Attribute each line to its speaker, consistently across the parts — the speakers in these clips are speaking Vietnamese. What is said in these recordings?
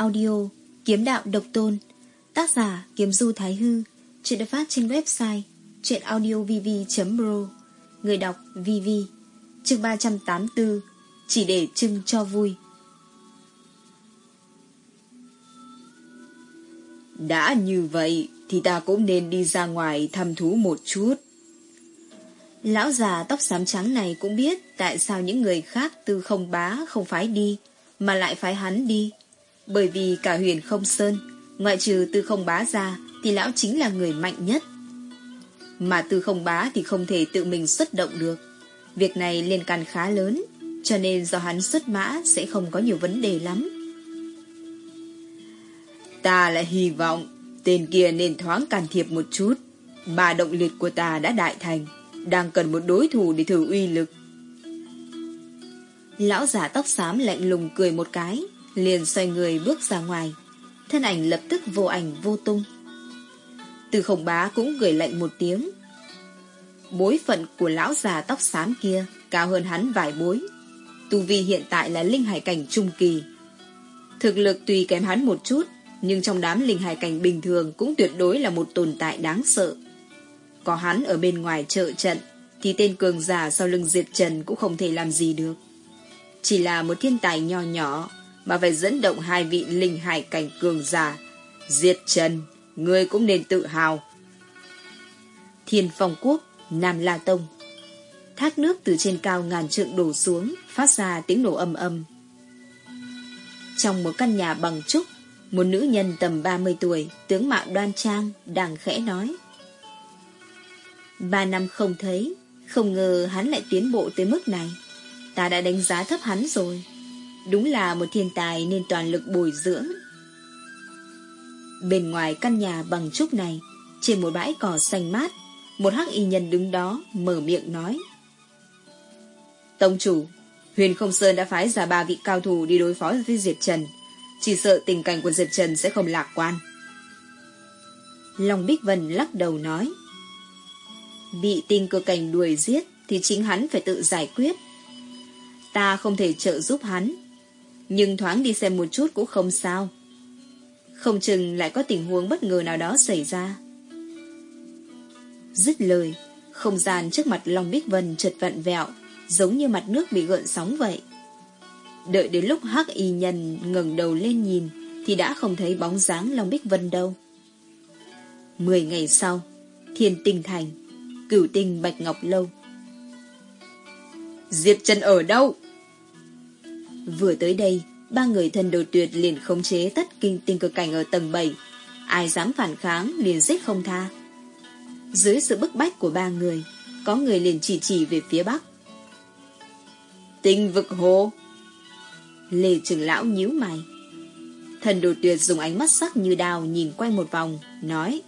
Speaker 1: audio Kiếm đạo độc tôn. Tác giả Kiếm Du Thái Hư. Chuyện được phát trên website Chuyện audiovv.pro Người đọc VV. Chương 384 Chỉ để trưng cho vui.
Speaker 2: Đã như vậy Thì ta cũng nên đi ra ngoài thăm thú một chút.
Speaker 1: Lão già tóc xám trắng này cũng biết Tại sao những người khác tư không bá không phái đi Mà lại phái hắn đi bởi vì cả huyền không sơn, Ngoại trừ tư không bá ra, Thì lão chính là người mạnh nhất. Mà tư không bá thì không thể tự mình xuất động được. Việc này liên can khá lớn, Cho nên do hắn xuất mã Sẽ không có nhiều vấn đề lắm.
Speaker 2: Ta lại hy vọng Tên kia nên thoáng can thiệp một chút. Ba động liệt của ta đã đại thành, Đang cần một đối thủ để thử uy lực.
Speaker 1: Lão giả tóc xám lạnh lùng cười một cái. Liền xoay người bước ra ngoài. Thân ảnh lập tức vô ảnh vô tung. Từ khổng bá cũng gửi lệnh một tiếng. Bối phận của lão già tóc xám kia Cao hơn hắn vài bối. Tu vi hiện tại là linh hải cảnh trung kỳ. Thực lực tùy kém hắn một chút, Nhưng trong đám linh hải cảnh bình thường Cũng tuyệt đối là một tồn tại đáng sợ. Có hắn ở bên ngoài trợ trận, Thì tên cường giả sau lưng diệt trần Cũng không thể làm gì được. Chỉ là một thiên tài nho nhỏ mà phải dẫn động hai vị linh hải cảnh cường giả. Diệt trần Ngươi cũng nên tự hào. Thiên phong quốc, Nam La Tông. Thác nước từ trên cao ngàn trượng đổ xuống, Phát ra tiếng nổ âm âm. Trong một căn nhà bằng trúc, Một nữ nhân tầm 30 tuổi, Tướng mạo đoan trang, Đang khẽ nói. Ba năm không thấy, Không ngờ hắn lại tiến bộ tới mức này. Ta đã đánh giá thấp hắn rồi. Đúng là một thiên tài Nên toàn lực bồi dưỡng. Bên ngoài căn nhà bằng trúc này, Trên một bãi cỏ xanh mát, một hắc y nhân đứng đó mở miệng nói. Tông chủ, Huyền Không Sơn đã phái ra ba vị cao thủ đi đối phó với Diệp Trần. Chỉ sợ tình cảnh của Diệp Trần sẽ không lạc quan. Long Bích Vân lắc đầu nói. Bị tinh cơ cảnh đuổi giết Thì chính hắn phải tự giải quyết. Ta không thể trợ giúp hắn. Nhưng thoáng đi xem một chút cũng không sao Không chừng lại có tình huống bất ngờ nào đó xảy ra Dứt lời, không gian trước mặt Long Bích Vân chợt vặn vẹo, giống như mặt nước bị gợn sóng vậy. Đợi đến lúc hắc y nhân ngẩng đầu lên nhìn, thì đã không thấy bóng dáng Long Bích Vân đâu. Mười ngày sau, Thiên Tinh Thành, Cửu Tinh Bạch Ngọc Lâu.
Speaker 2: Diệp Trần ở đâu?
Speaker 1: Vừa tới đây, ba người thần đồ tuyệt liền khống chế tất kinh tinh cực cảnh ở tầng 7. Ai dám phản kháng liền giết không tha. Dưới sự bức bách của ba người Có người liền chỉ chỉ về phía bắc.
Speaker 2: Tinh vực hồ.
Speaker 1: Lê trưởng lão nhíu mày. Thần đồ tuyệt dùng ánh mắt sắc như đào Nhìn quanh một vòng Nói.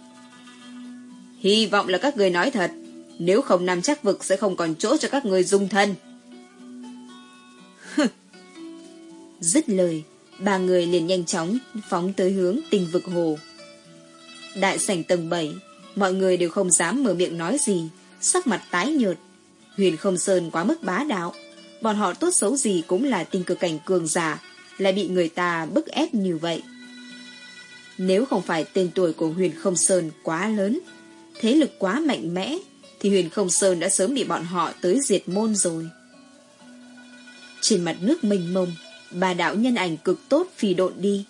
Speaker 2: Hy vọng là các người nói thật Nếu không nằm chắc vực sẽ không còn chỗ cho các người dung thân.
Speaker 1: Dứt lời, Ba người liền nhanh chóng Phóng tới hướng tình vực hồ. Đại sảnh tầng 7 Mọi người đều không dám mở miệng nói gì, Sắc mặt tái nhợt. Huyền không sơn quá mức bá đạo, Bọn họ tốt xấu gì cũng là tình cực cảnh cường giả, Lại bị người ta bức ép như vậy. Nếu không phải tên tuổi của huyền không sơn quá lớn, Thế lực quá mạnh mẽ, Thì huyền không sơn đã sớm bị bọn họ tới diệt môn rồi. Trên mặt nước mênh mông Bà đạo nhân ảnh cực tốt phi độn đi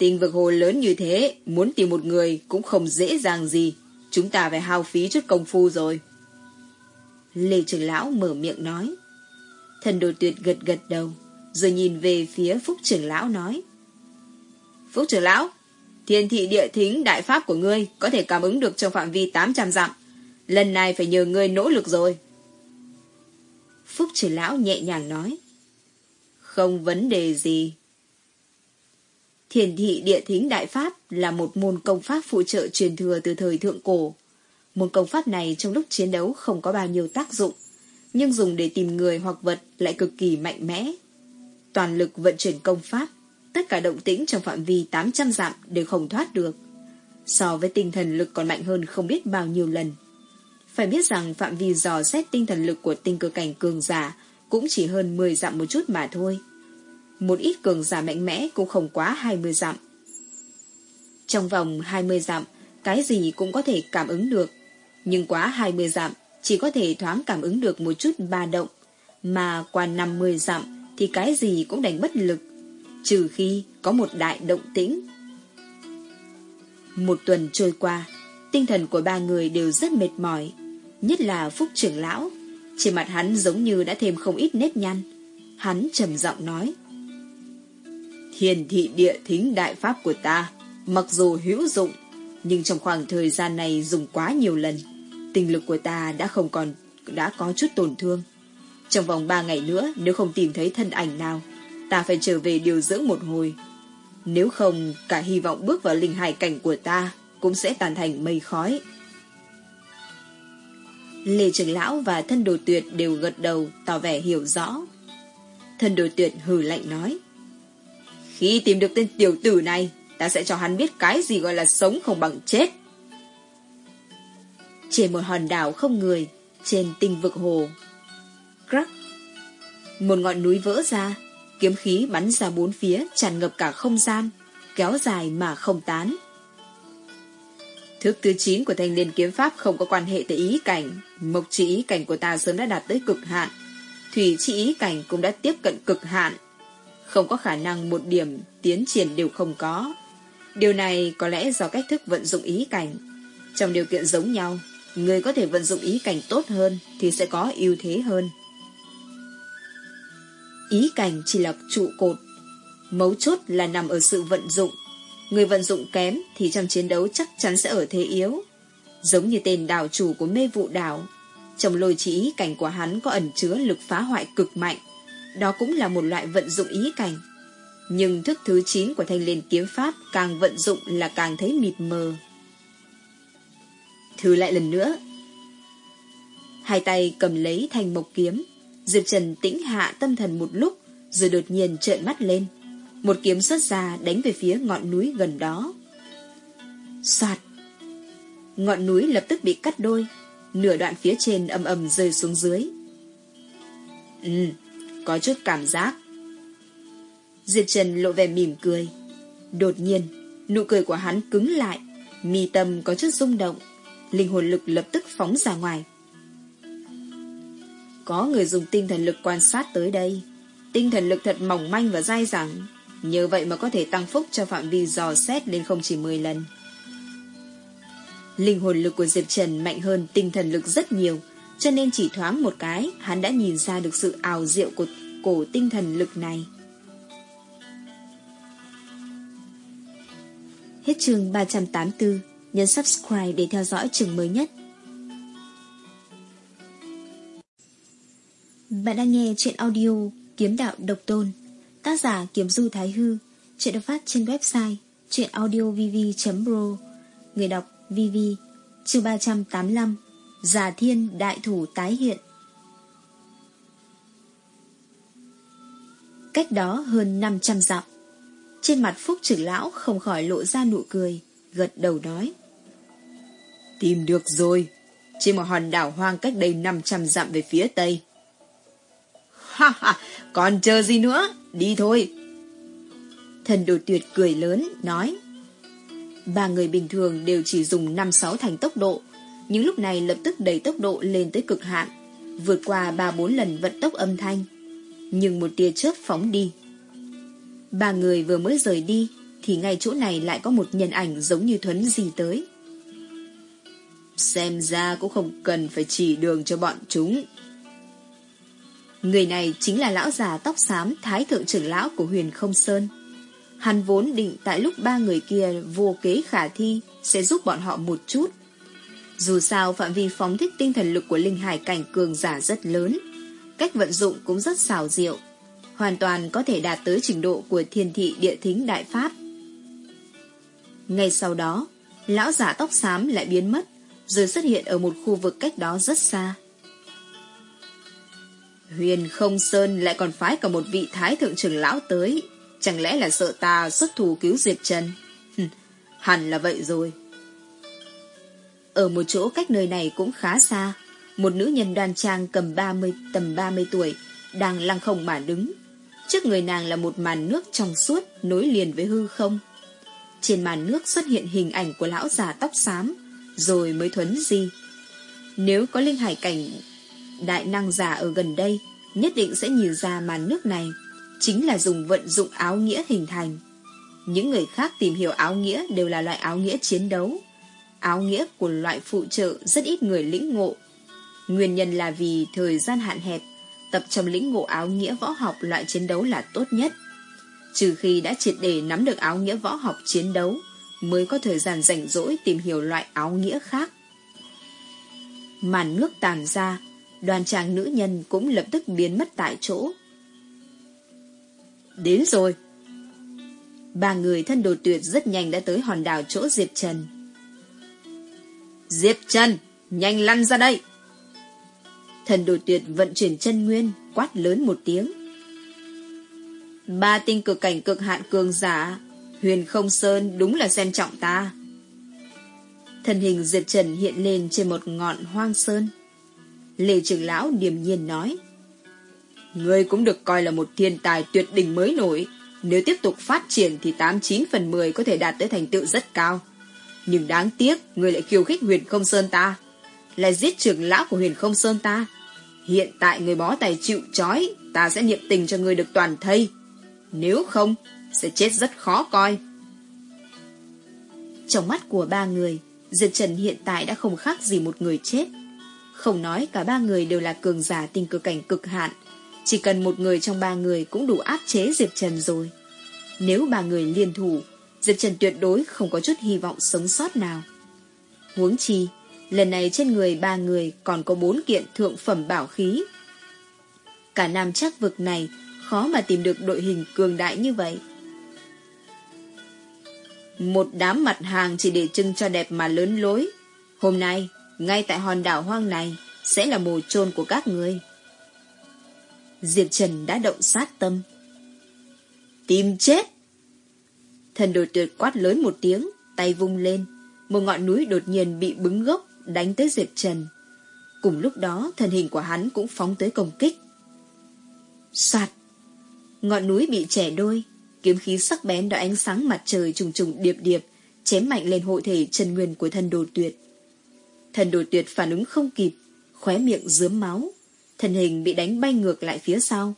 Speaker 2: tình vực hồ lớn như thế, muốn tìm một người cũng không dễ dàng gì. Chúng ta phải hao phí chút công phu rồi.
Speaker 1: Lê trưởng lão mở miệng nói. Thần đồ tuyệt gật gật đầu, rồi nhìn về phía Phúc trưởng lão nói.
Speaker 2: Phúc trưởng lão, thiên thị địa thính đại pháp của ngươi có thể cảm ứng được trong phạm vi 800 dặm. Lần này phải nhờ ngươi nỗ lực rồi.
Speaker 1: Phúc trưởng lão nhẹ nhàng nói.
Speaker 2: Không vấn đề gì.
Speaker 1: Thiền thị địa thính đại pháp là một môn công pháp phụ trợ truyền thừa từ thời thượng cổ. Môn công pháp này trong lúc chiến đấu không có bao nhiêu tác dụng, nhưng dùng để tìm người hoặc vật lại cực kỳ mạnh mẽ. Toàn lực vận chuyển công pháp, tất cả động tĩnh trong phạm vi 800 dặm đều không thoát được. So với tinh thần lực còn mạnh hơn không biết bao nhiêu lần. Phải biết rằng phạm vi dò xét tinh thần lực của tinh cơ cảnh cường giả cũng chỉ hơn 10 dặm một chút mà thôi. một ít cường giả mạnh mẽ cũng không quá 20 dặm. Trong vòng 20 dặm, cái gì cũng có thể cảm ứng được, nhưng quá 20 dặm chỉ có thể thoáng cảm ứng được một chút ba động, mà qua 50 dặm thì cái gì cũng đánh bất lực, trừ khi có một đại động tĩnh. Một tuần trôi qua, tinh thần của ba người đều rất mệt mỏi, nhất là Phúc trưởng lão. Trên mặt hắn giống như đã thêm không ít nếp nhăn. Hắn trầm giọng nói. thiền thị địa thính đại pháp của ta, mặc dù hữu dụng, nhưng trong khoảng thời gian này dùng quá nhiều lần, tinh lực của ta đã không còn đã có chút tổn thương. Trong vòng ba ngày nữa, nếu không tìm thấy thân ảnh nào, ta phải trở về điều dưỡng một hồi. Nếu không, cả hy vọng bước vào linh hải cảnh của ta cũng sẽ tàn thành mây khói. Lê Trường Lão và thân đồ tuyệt đều gật đầu tỏ vẻ hiểu rõ. Thân đồ tuyệt hừ lạnh nói. Khi tìm được tên tiểu tử này, ta sẽ cho hắn biết cái gì gọi là sống không bằng chết. Trên một hòn đảo không người, trên tinh vực hồ. Crack. Một ngọn núi vỡ ra, kiếm khí bắn ra bốn phía tràn ngập cả không gian, kéo dài mà không tán. Thức thứ 9 của thanh niên kiếm pháp không có quan hệ tới ý cảnh. Mộc chỉ ý cảnh của ta sớm đã đạt tới cực hạn. Thủy chỉ ý cảnh cũng đã tiếp cận cực hạn. Không có khả năng một điểm tiến triển đều không có. Điều này có lẽ do cách thức vận dụng ý cảnh. Trong điều kiện giống nhau, người có thể vận dụng ý cảnh tốt hơn thì sẽ có ưu thế hơn. Ý cảnh chỉ là trụ cột. Mấu chốt là nằm ở sự vận dụng Người vận dụng kém thì trong chiến đấu chắc chắn sẽ ở thế yếu. Giống như tên đảo chủ của mê vụ đảo. Trong lôi chỉ ý cảnh của hắn có ẩn chứa lực phá hoại cực mạnh. Đó cũng là một loại vận dụng ý cảnh. Nhưng thức thứ 9 của thanh liên kiếm pháp càng vận dụng là càng thấy mịt mờ. Thử lại lần nữa. Hai tay cầm lấy thanh mộc kiếm. Diệp Trần tĩnh hạ tâm thần một lúc, rồi đột nhiên trợn mắt lên. Một kiếm xuất ra đánh về phía ngọn núi gần đó. Soạt! Ngọn núi lập tức bị cắt đôi, nửa đoạn phía trên ầm ầm rơi xuống dưới. Ừ, có chút cảm giác. Diệp Trần lộ vẻ mỉm cười. Đột nhiên, nụ cười của hắn cứng lại, mi tâm có chút rung động, linh hồn lực lập tức phóng ra ngoài. Có người dùng tinh thần lực quan sát tới đây. Tinh thần lực thật mỏng manh và dai dẳng, như vậy mà có thể tăng phúc cho phạm vi dò xét lên không chỉ 10 lần. Linh hồn lực của Diệp Trần mạnh hơn tinh thần lực rất nhiều, cho nên chỉ thoáng một cái, hắn đã nhìn ra được sự ảo diệu của cổ tinh thần lực này. Hết chương 384, nhấn subscribe để theo dõi chương mới nhất. Bạn đang nghe chuyện audio Kiếm Đạo Độc Tôn Tác giả Kiếm Du Thái Hư. Chuyện được phát trên website Chuyện audiovv.pro Người đọc VV Chương 385 Giả thiên đại thủ tái hiện. Cách đó hơn 500 dặm, Trên mặt Phúc trưởng lão không khỏi lộ ra nụ cười, Gật đầu nói. Tìm được rồi Trên một hòn đảo hoang cách đây 500 dặm về phía tây. Ha ha, Còn chờ gì nữa? Đi thôi. Thần đồ tuyệt cười lớn, nói. Ba người bình thường đều chỉ dùng 5-6 thành tốc độ, nhưng lúc này lập tức đẩy tốc độ lên tới cực hạn, vượt qua 3-4 lần vận tốc âm thanh. Nhưng một tia chớp phóng đi. Ba người vừa mới rời đi, thì ngay chỗ này lại có một nhân ảnh giống như thuấn gì tới. Xem ra cũng không cần phải chỉ đường cho bọn chúng. Người này chính là lão già tóc xám thái thượng trưởng lão của huyền không sơn. Hắn vốn định tại lúc ba người kia vô kế khả thi sẽ giúp bọn họ một chút. Dù sao phạm vi phóng thích tinh thần lực của linh hải cảnh cường giả rất lớn, cách vận dụng cũng rất xảo diệu, hoàn toàn có thể đạt tới trình độ của thiên thị địa thính đại pháp. Ngay sau đó, lão giả tóc xám lại biến mất, rồi xuất hiện ở một khu vực cách đó rất xa. Huyền không sơn lại còn phái cả một vị thái thượng trưởng lão tới. Chẳng lẽ là sợ ta xuất thủ cứu Diệp Trần? Hẳn là vậy rồi. Ở một chỗ cách nơi này cũng khá xa, một nữ nhân đoan trang cầm 30, tầm 30 tuổi, đang lăng không mà đứng. Trước người nàng là một màn nước trong suốt nối liền với hư không. Trên màn nước xuất hiện hình ảnh của lão già tóc xám, rồi mới thuấn di. Nếu có linh hải cảnh đại năng giả ở gần đây, nhất định sẽ nhìn ra màn nước này, chính là dùng vận dụng áo nghĩa hình thành. Những người khác tìm hiểu áo nghĩa đều là loại áo nghĩa chiến đấu. Áo nghĩa của loại phụ trợ rất ít người lĩnh ngộ. Nguyên nhân là vì thời gian hạn hẹp, tập trong lĩnh ngộ áo nghĩa võ học loại chiến đấu là tốt nhất. Trừ khi đã triệt để nắm được áo nghĩa võ học chiến đấu, mới có thời gian rảnh rỗi tìm hiểu loại áo nghĩa khác. Màn nước tàn ra, đoàn chàng nữ nhân cũng lập tức biến mất tại chỗ. Đến rồi. Ba người thân đồ tuyệt rất nhanh đã tới hòn đảo chỗ Diệp Trần. Diệp Trần, nhanh lăn ra đây. Thần đồ tuyệt vận chuyển chân nguyên, quát lớn một tiếng. Ba tinh cực cảnh cực hạn cường giả, huyền không sơn đúng là xem trọng ta. Thân hình Diệp Trần hiện lên trên một ngọn hoang sơn. Lê trưởng lão điềm nhiên nói. Ngươi cũng được coi là một thiên tài tuyệt đỉnh mới nổi. Nếu tiếp tục phát triển thì 89 phần 10 có thể đạt tới thành tựu rất cao. Nhưng đáng tiếc, ngươi lại khiêu khích huyền không sơn ta. Lại giết trưởng lão của huyền không sơn ta. Hiện tại người bó tài chịu trói, ta sẽ niệm tình cho ngươi được toàn thây. Nếu không, sẽ chết rất khó coi. Trong mắt của ba người, Diệp Trần hiện tại đã không khác gì một người chết. Không nói cả ba người đều là cường giả tình cờ cảnh cực hạn, chỉ cần một người trong ba người cũng đủ áp chế Diệp Trần rồi. Nếu ba người liên thủ, Diệp Trần tuyệt đối không có chút hy vọng sống sót nào. Huống chi, lần này trên người ba người còn có bốn kiện thượng phẩm bảo khí. Cả nam chắc vực này khó mà tìm được đội hình cường đại như vậy. Một đám mặt hàng chỉ để trưng cho đẹp mà lớn lối. Hôm nay, ngay tại hòn đảo hoang này, sẽ là mồ chôn của các người. Diệp Trần đã động sát tâm. Tìm chết! Thần đồ tuyệt quát lớn một tiếng, tay vung lên. Một ngọn núi đột nhiên bị bứng gốc, đánh tới Diệp Trần. Cùng lúc đó, thần hình của hắn cũng phóng tới công kích. Soạt! Ngọn núi bị trẻ đôi, kiếm khí sắc bén đã ánh sáng mặt trời trùng trùng điệp điệp, chém mạnh lên hộ thể chân nguyên của thần đồ tuyệt. Thần đồ tuyệt phản ứng không kịp, khóe miệng dướm máu, thân hình bị đánh bay ngược lại phía sau.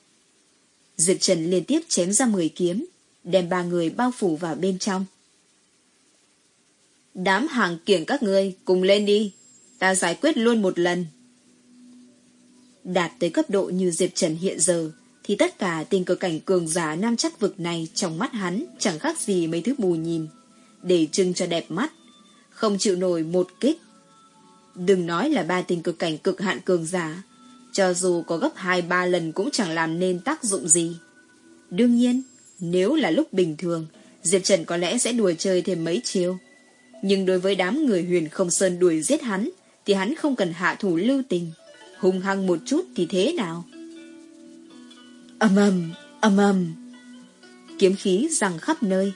Speaker 1: Diệp Trần liên tiếp chém ra 10 kiếm, đem ba người bao phủ vào bên trong. Đám hàng kiểng các ngươi cùng lên đi, ta giải quyết luôn một lần. Đạt tới cấp độ như Diệp Trần hiện giờ, thì tất cả tình cờ cảnh cường giả nam chắc vực này trong mắt hắn chẳng khác gì mấy thứ bù nhìn, để trưng cho đẹp mắt, không chịu nổi một kích. Đừng nói là ba tình cực cảnh cực hạn cường giả, cho dù có gấp hai ba lần cũng chẳng làm nên tác dụng gì. Đương nhiên, nếu là lúc bình thường, Diệp Trần có lẽ sẽ đùa chơi thêm mấy chiêu. Nhưng đối với đám người huyền không sơn đuổi giết hắn, thì hắn không cần hạ thủ lưu tình. Hung hăng một chút thì thế nào? Âm ầm, âm ầm. Kiếm khí răng khắp nơi.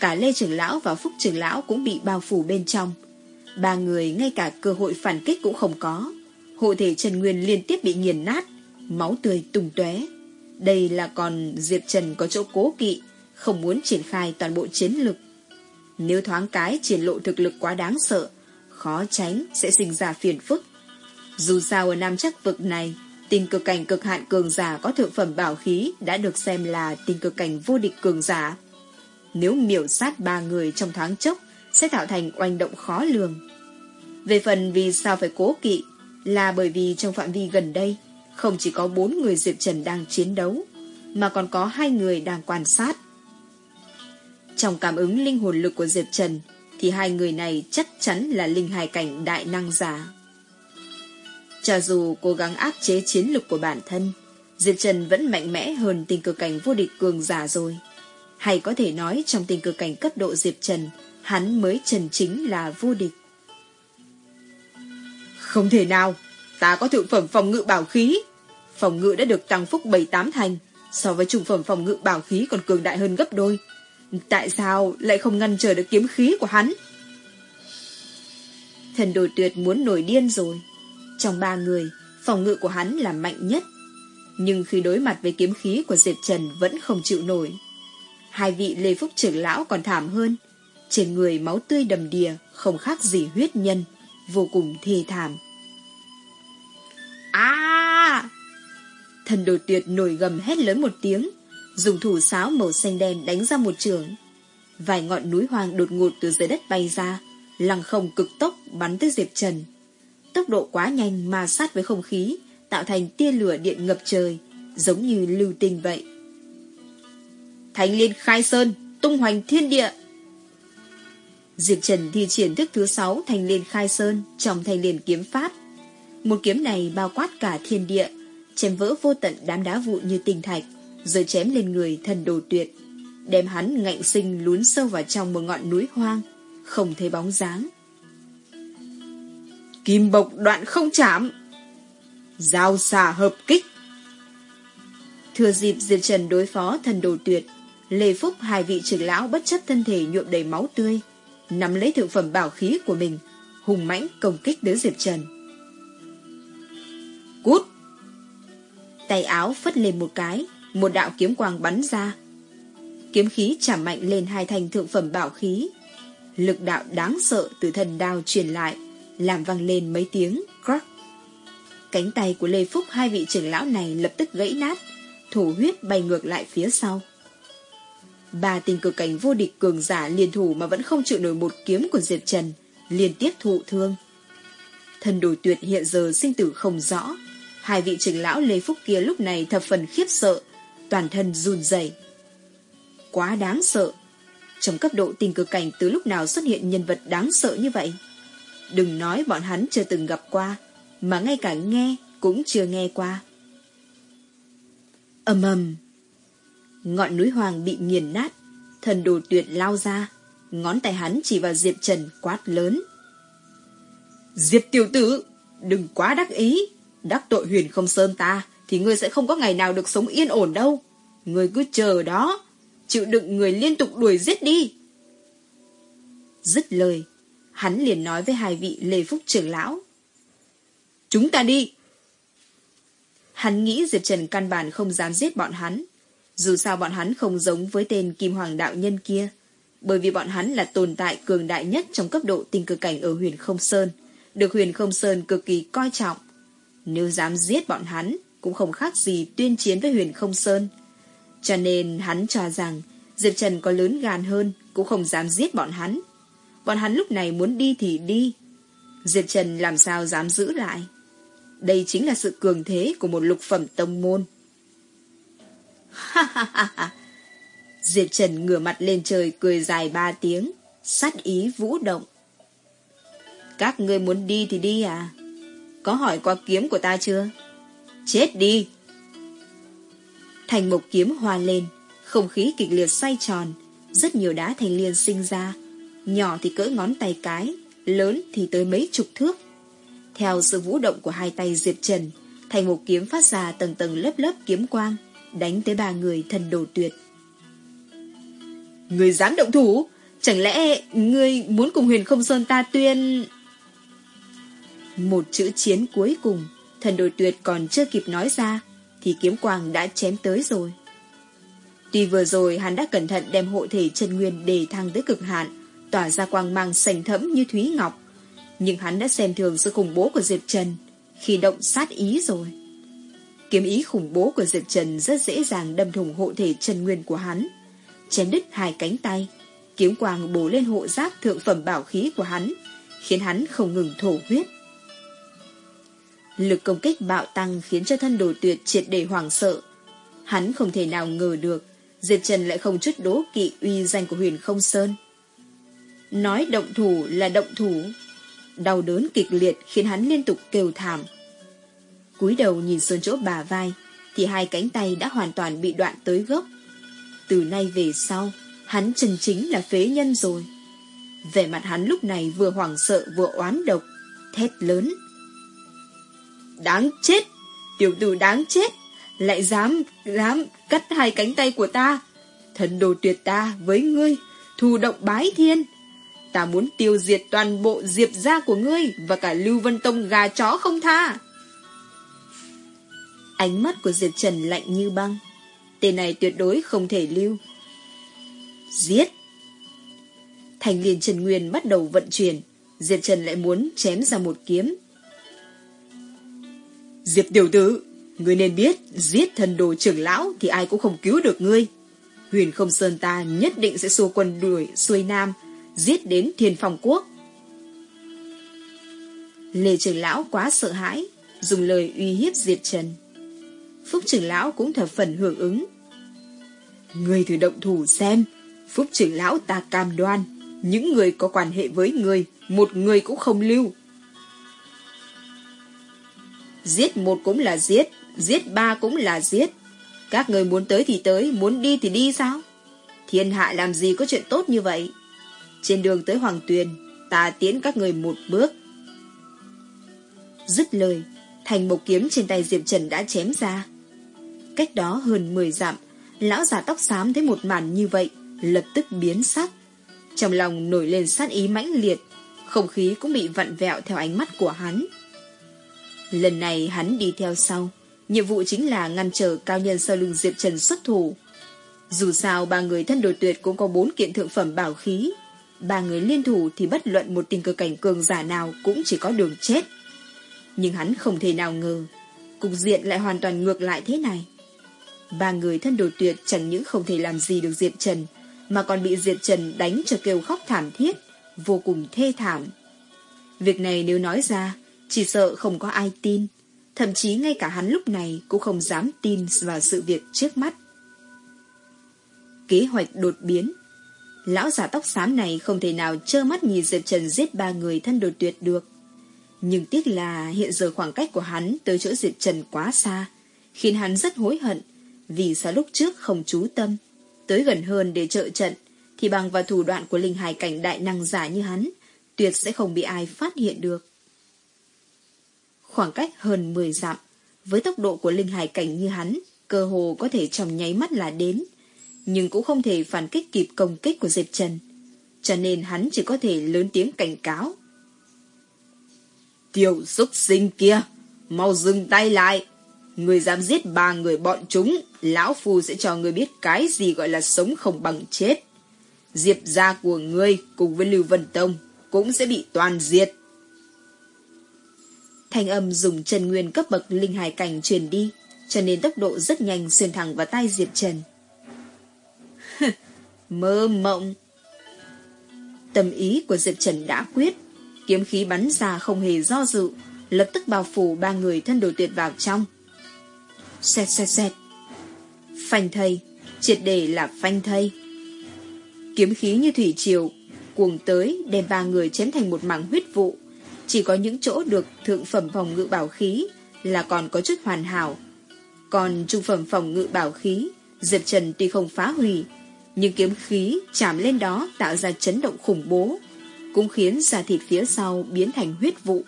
Speaker 1: Cả Lê Trưởng Lão và Phúc Trưởng Lão cũng bị bao phủ bên trong. Ba người ngay cả cơ hội phản kích cũng không có. Hộ thể Trần Nguyên liên tiếp bị nghiền nát, máu tươi tung tóe. Đây là còn Diệp Trần có chỗ cố kỵ, không muốn triển khai toàn bộ chiến lực. Nếu thoáng cái triển lộ thực lực quá đáng sợ, khó tránh sẽ sinh ra phiền phức. Dù sao ở Nam chắc vực này, tình cực cảnh cực hạn cường giả có thượng phẩm bảo khí đã được xem là tình cực cảnh vô địch cường giả. Nếu miểu sát ba người trong thoáng chốc, sẽ tạo thành oanh động khó lường. Về phần vì sao phải cố kỵ, là bởi vì trong phạm vi gần đây, không chỉ có bốn người Diệp Trần đang chiến đấu, mà còn có hai người đang quan sát. Trong cảm ứng linh hồn lực của Diệp Trần, thì hai người này chắc chắn là linh hài cảnh đại năng giả. Cho dù cố gắng áp chế chiến lực của bản thân, Diệp Trần vẫn mạnh mẽ hơn tình cực cảnh vô địch cường giả rồi. Hay có thể nói trong tình cực cảnh cấp độ Diệp Trần, hắn mới trần chính là vô địch. Không thể nào, ta có thượng phẩm phòng ngự bảo khí. Phòng ngự đã được tăng phúc 7-8 thành, so với trung phẩm phòng ngự bảo khí còn cường đại hơn gấp đôi. Tại sao lại không ngăn trở được kiếm khí của hắn? Thần đồ tuyệt muốn nổi điên rồi. Trong ba người, phòng ngự của hắn là mạnh nhất. Nhưng khi đối mặt với kiếm khí của Diệp Trần vẫn không chịu nổi. Hai vị Lê Phúc trưởng lão còn thảm hơn. Trên người máu tươi đầm đìa, không khác gì huyết nhân, vô cùng thê thảm. À! Thần đồ tuyệt nổi gầm hét lớn một tiếng, dùng thủ sáo màu xanh đen đánh ra một trường. Vài ngọn núi hoang đột ngột từ dưới đất bay ra, lăng không cực tốc bắn tới Diệp Trần. Tốc độ quá nhanh mà sát với không khí, tạo thành tia lửa điện ngập trời, giống như lưu tinh vậy. Thánh liên khai sơn, tung hoành thiên địa. Diệp Trần thi triển thức thứ sáu thành liên khai sơn trong thành liên kiếm pháp. Một kiếm này bao quát cả thiên địa, chém vỡ vô tận đám đá vụn như tinh thạch, rồi chém lên người thần đồ tuyệt, đem hắn ngạnh sinh lún sâu vào trong một ngọn núi hoang, không thấy bóng dáng. Kim bộc đoạn không chạm, giao xà hợp kích. Thừa dịp Diệp Trần đối phó thần đồ tuyệt, Lê Phúc hai vị trưởng lão bất chấp thân thể nhuộm đầy máu tươi, nắm lấy thượng phẩm bảo khí của mình, hùng mãnh công kích đến Diệp Trần. Cút! Tay áo phất lên một cái, một đạo kiếm quang bắn ra. Kiếm khí chạm mạnh lên hai thành thượng phẩm bảo khí. Lực đạo đáng sợ từ thần đao truyền lại, làm vang lên mấy tiếng crack. Cánh tay của Lê Phúc hai vị trưởng lão này lập tức gãy nát, thủ huyết bay ngược lại phía sau. Ba tình cực cảnh vô địch cường giả liên thủ mà vẫn không chịu nổi một kiếm của Diệp Trần, liên tiếp thụ thương. Thần đồ tuyệt hiện giờ sinh tử không rõ. Hai vị trưởng lão Lê Phúc kia lúc này thập phần khiếp sợ, toàn thân run rẩy. Quá đáng sợ. Trong cấp độ tình cực cảnh từ lúc nào xuất hiện nhân vật đáng sợ như vậy? Đừng nói bọn hắn chưa từng gặp qua, mà ngay cả nghe cũng chưa nghe qua. ầm ầm Ngọn núi hoàng bị nghiền nát, thần đồ tuyệt lao ra, ngón tay hắn chỉ vào Diệp Trần quát lớn. Diệp tiểu tử, đừng quá đắc ý, đắc tội huyền không sơn ta, thì ngươi sẽ không có ngày nào được sống yên ổn đâu. Ngươi cứ chờ đó, chịu đựng người liên tục đuổi giết đi. Dứt lời, hắn liền nói với hai vị Lê Phúc trưởng lão. Chúng ta đi. Hắn nghĩ Diệp Trần căn bản không dám giết bọn hắn, dù sao bọn hắn không giống với tên Kim Hoàng đạo nhân kia, bởi vì bọn hắn là tồn tại cường đại nhất trong cấp độ tinh cực cảnh ở huyền không sơn, được huyền không sơn cực kỳ coi trọng. Nếu dám giết bọn hắn, cũng không khác gì tuyên chiến với huyền không sơn. Cho nên hắn cho rằng Diệp Trần có lớn gan hơn, cũng không dám giết bọn hắn. Bọn hắn lúc này muốn đi thì đi. Diệp Trần làm sao dám giữ lại. Đây chính là sự cường thế của một lục phẩm tông môn. Ha ha ha ha. Diệp Trần ngửa mặt lên trời cười dài ba tiếng, sát ý vũ động. Các ngươi muốn đi thì đi à? Có hỏi qua kiếm của ta chưa? Chết đi! Thành mộc kiếm hoa lên, không khí kịch liệt xoay tròn, rất nhiều đá thành liên sinh ra, nhỏ thì cỡ ngón tay cái, lớn thì tới mấy chục thước. Theo sự vũ động của hai tay Diệp Trần, thành một kiếm phát ra tầng tầng lớp lớp kiếm quang, đánh tới ba người thần đồ tuyệt. Người dám động thủ? Chẳng lẽ ngươi muốn cùng huyền không sơn ta tuyên... Một chữ chiến cuối cùng, thần đồ tuyệt còn chưa kịp nói ra, thì kiếm quang đã chém tới rồi. Tuy vừa rồi hắn đã cẩn thận đem hộ thể chân nguyên đề thăng tới cực hạn, tỏa ra quang mang sành thẫm như thúy ngọc, nhưng hắn đã xem thường sự khủng bố của Diệp Trần khi động sát ý rồi. Kiếm ý khủng bố của Diệp Trần rất dễ dàng đâm thủng hộ thể trần nguyên của hắn, chém đứt hai cánh tay, kiếm quang bổ lên hộ giáp thượng phẩm bảo khí của hắn, khiến hắn không ngừng thổ huyết. Lực công kích bạo tăng khiến cho thân đồ tuyệt triệt để hoảng sợ. Hắn không thể nào ngờ được Diệp Trần lại không chút đố kỵ uy danh của huyền không sơn. Nói động thủ là động thủ. Đau đớn kịch liệt khiến hắn liên tục kêu thảm cúi đầu nhìn xuống chỗ bà vai, thì hai cánh tay đã hoàn toàn bị đoạn tới gốc. Từ nay về sau, hắn chân chính là phế nhân rồi. Vẻ mặt hắn lúc này vừa hoảng sợ vừa oán độc, thét lớn. Đáng chết! Tiểu tử đáng chết! Lại dám, dám cắt hai cánh tay của ta. Thần đồ tuyệt ta với ngươi, thù động bái thiên. Ta muốn tiêu diệt toàn bộ diệp gia của ngươi và cả Lưu Vân Tông gà chó không tha. Ánh mắt của Diệp Trần lạnh như băng. Tên này tuyệt đối không thể lưu. Giết! Thành liền Trần Nguyên bắt đầu vận chuyển. Diệp Trần lại muốn chém ra một kiếm.
Speaker 2: Diệp tiểu tử, ngươi nên biết, giết thần đồ trưởng lão thì ai cũng không cứu được ngươi. Huyền không sơn ta nhất định sẽ xua quân đuổi xuôi nam, giết đến thiên phòng quốc.
Speaker 1: Lê trưởng lão quá sợ hãi, dùng lời uy hiếp Diệp Trần. Phúc trưởng lão cũng thập phần hưởng ứng.
Speaker 2: Người thử động thủ xem, Phúc trưởng lão ta cam đoan, những người có quan hệ với người một người cũng không lưu.
Speaker 1: Giết một cũng là giết, giết ba cũng là giết. Các người muốn tới thì tới, muốn đi thì đi sao? Thiên hạ làm gì có chuyện tốt như vậy? Trên đường tới Hoàng Tuyền, ta tiến các người một bước. Dứt lời, thành một kiếm trên tay Diệp Trần đã chém ra. Cách đó hơn 10 dặm, lão già tóc xám thấy một màn như vậy, lập tức biến sắc. Trong lòng nổi lên sát ý mãnh liệt, không khí cũng bị vặn vẹo theo ánh mắt của hắn. Lần này hắn đi theo sau, nhiệm vụ chính là ngăn trở cao nhân sau lưng Diệp Trần xuất thủ. Dù sao ba người thân đồ tuyệt cũng có bốn kiện thượng phẩm bảo khí, ba người liên thủ thì bất luận một tình cơ cảnh cường giả nào cũng chỉ có đường chết. Nhưng hắn không thể nào ngờ, cục diện lại hoàn toàn ngược lại thế này. Ba người thân đồ tuyệt chẳng những không thể làm gì được Diệp Trần, mà còn bị Diệp Trần đánh cho kêu khóc thảm thiết, vô cùng thê thảm. Việc này nếu nói ra, chỉ sợ không có ai tin, thậm chí ngay cả hắn lúc này cũng không dám tin vào sự việc trước mắt. Kế hoạch đột biến Lão giả tóc xám này không thể nào trơ mắt nhìn Diệp Trần giết ba người thân đột tuyệt được. Nhưng tiếc là hiện giờ khoảng cách của hắn tới chỗ Diệp Trần quá xa, khiến hắn rất hối hận vì sao lúc trước không chú tâm, tới gần hơn để trợ trận, thì bằng vào thủ đoạn của linh hải cảnh đại năng giả như hắn, tuyệt sẽ không bị ai phát hiện được. Khoảng cách hơn 10 dặm, với tốc độ của linh hải cảnh như hắn, cơ hồ có thể trong nháy mắt là đến, nhưng cũng không thể phản kích kịp công kích của Diệp Trần. Cho nên hắn chỉ có thể lớn tiếng cảnh cáo.
Speaker 2: Tiểu xúc sinh kia, mau dừng tay lại. Người dám giết ba người bọn chúng, lão phu sẽ cho người biết cái gì gọi là sống không bằng chết. Diệp gia của ngươi cùng với Lưu Vân Tông cũng sẽ bị toàn diệt.
Speaker 1: Thanh âm dùng Trần Nguyên cấp bậc linh hải cảnh truyền đi, cho nên tốc độ rất nhanh xuyên thẳng vào tay Diệp Trần. Mơ mộng! Tâm ý của Diệp Trần đã quyết, kiếm khí bắn ra không hề do dự, lập tức bao phủ ba người thân đồ tuyệt vào trong. Xẹt xẹt xẹt. Phanh thây, triệt đề là phanh thây. Kiếm khí như thủy triều, cuồng tới đem ba người chém thành một mảng huyết vụ. Chỉ có những chỗ được thượng phẩm phòng ngự bảo khí là còn có chút hoàn hảo. Còn trung phẩm phòng ngự bảo khí, Diệp Trần tuy không phá hủy, nhưng kiếm khí chạm lên đó tạo ra chấn động khủng bố, cũng khiến da thịt phía sau biến thành huyết vụ.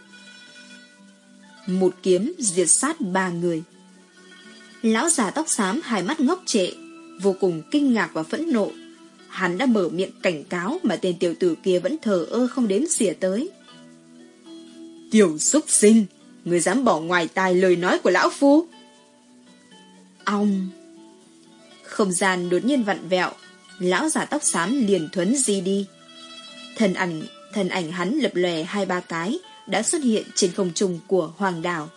Speaker 1: Một kiếm diệt sát ba người. Lão già tóc xám hai mắt ngốc trệ, vô cùng kinh ngạc và phẫn nộ. Hắn đã mở miệng cảnh cáo mà tên tiểu tử kia vẫn thờ ơ không đếm xỉa tới.
Speaker 2: Tiểu xúc sinh, người dám bỏ ngoài tai lời nói của lão phu.
Speaker 1: Ông! Không gian đột nhiên vặn vẹo, lão giả tóc xám liền thuấn di đi. Thần ảnh, thần ảnh hắn lập lòe hai ba cái, đã xuất hiện trên không trung của hoàng đảo.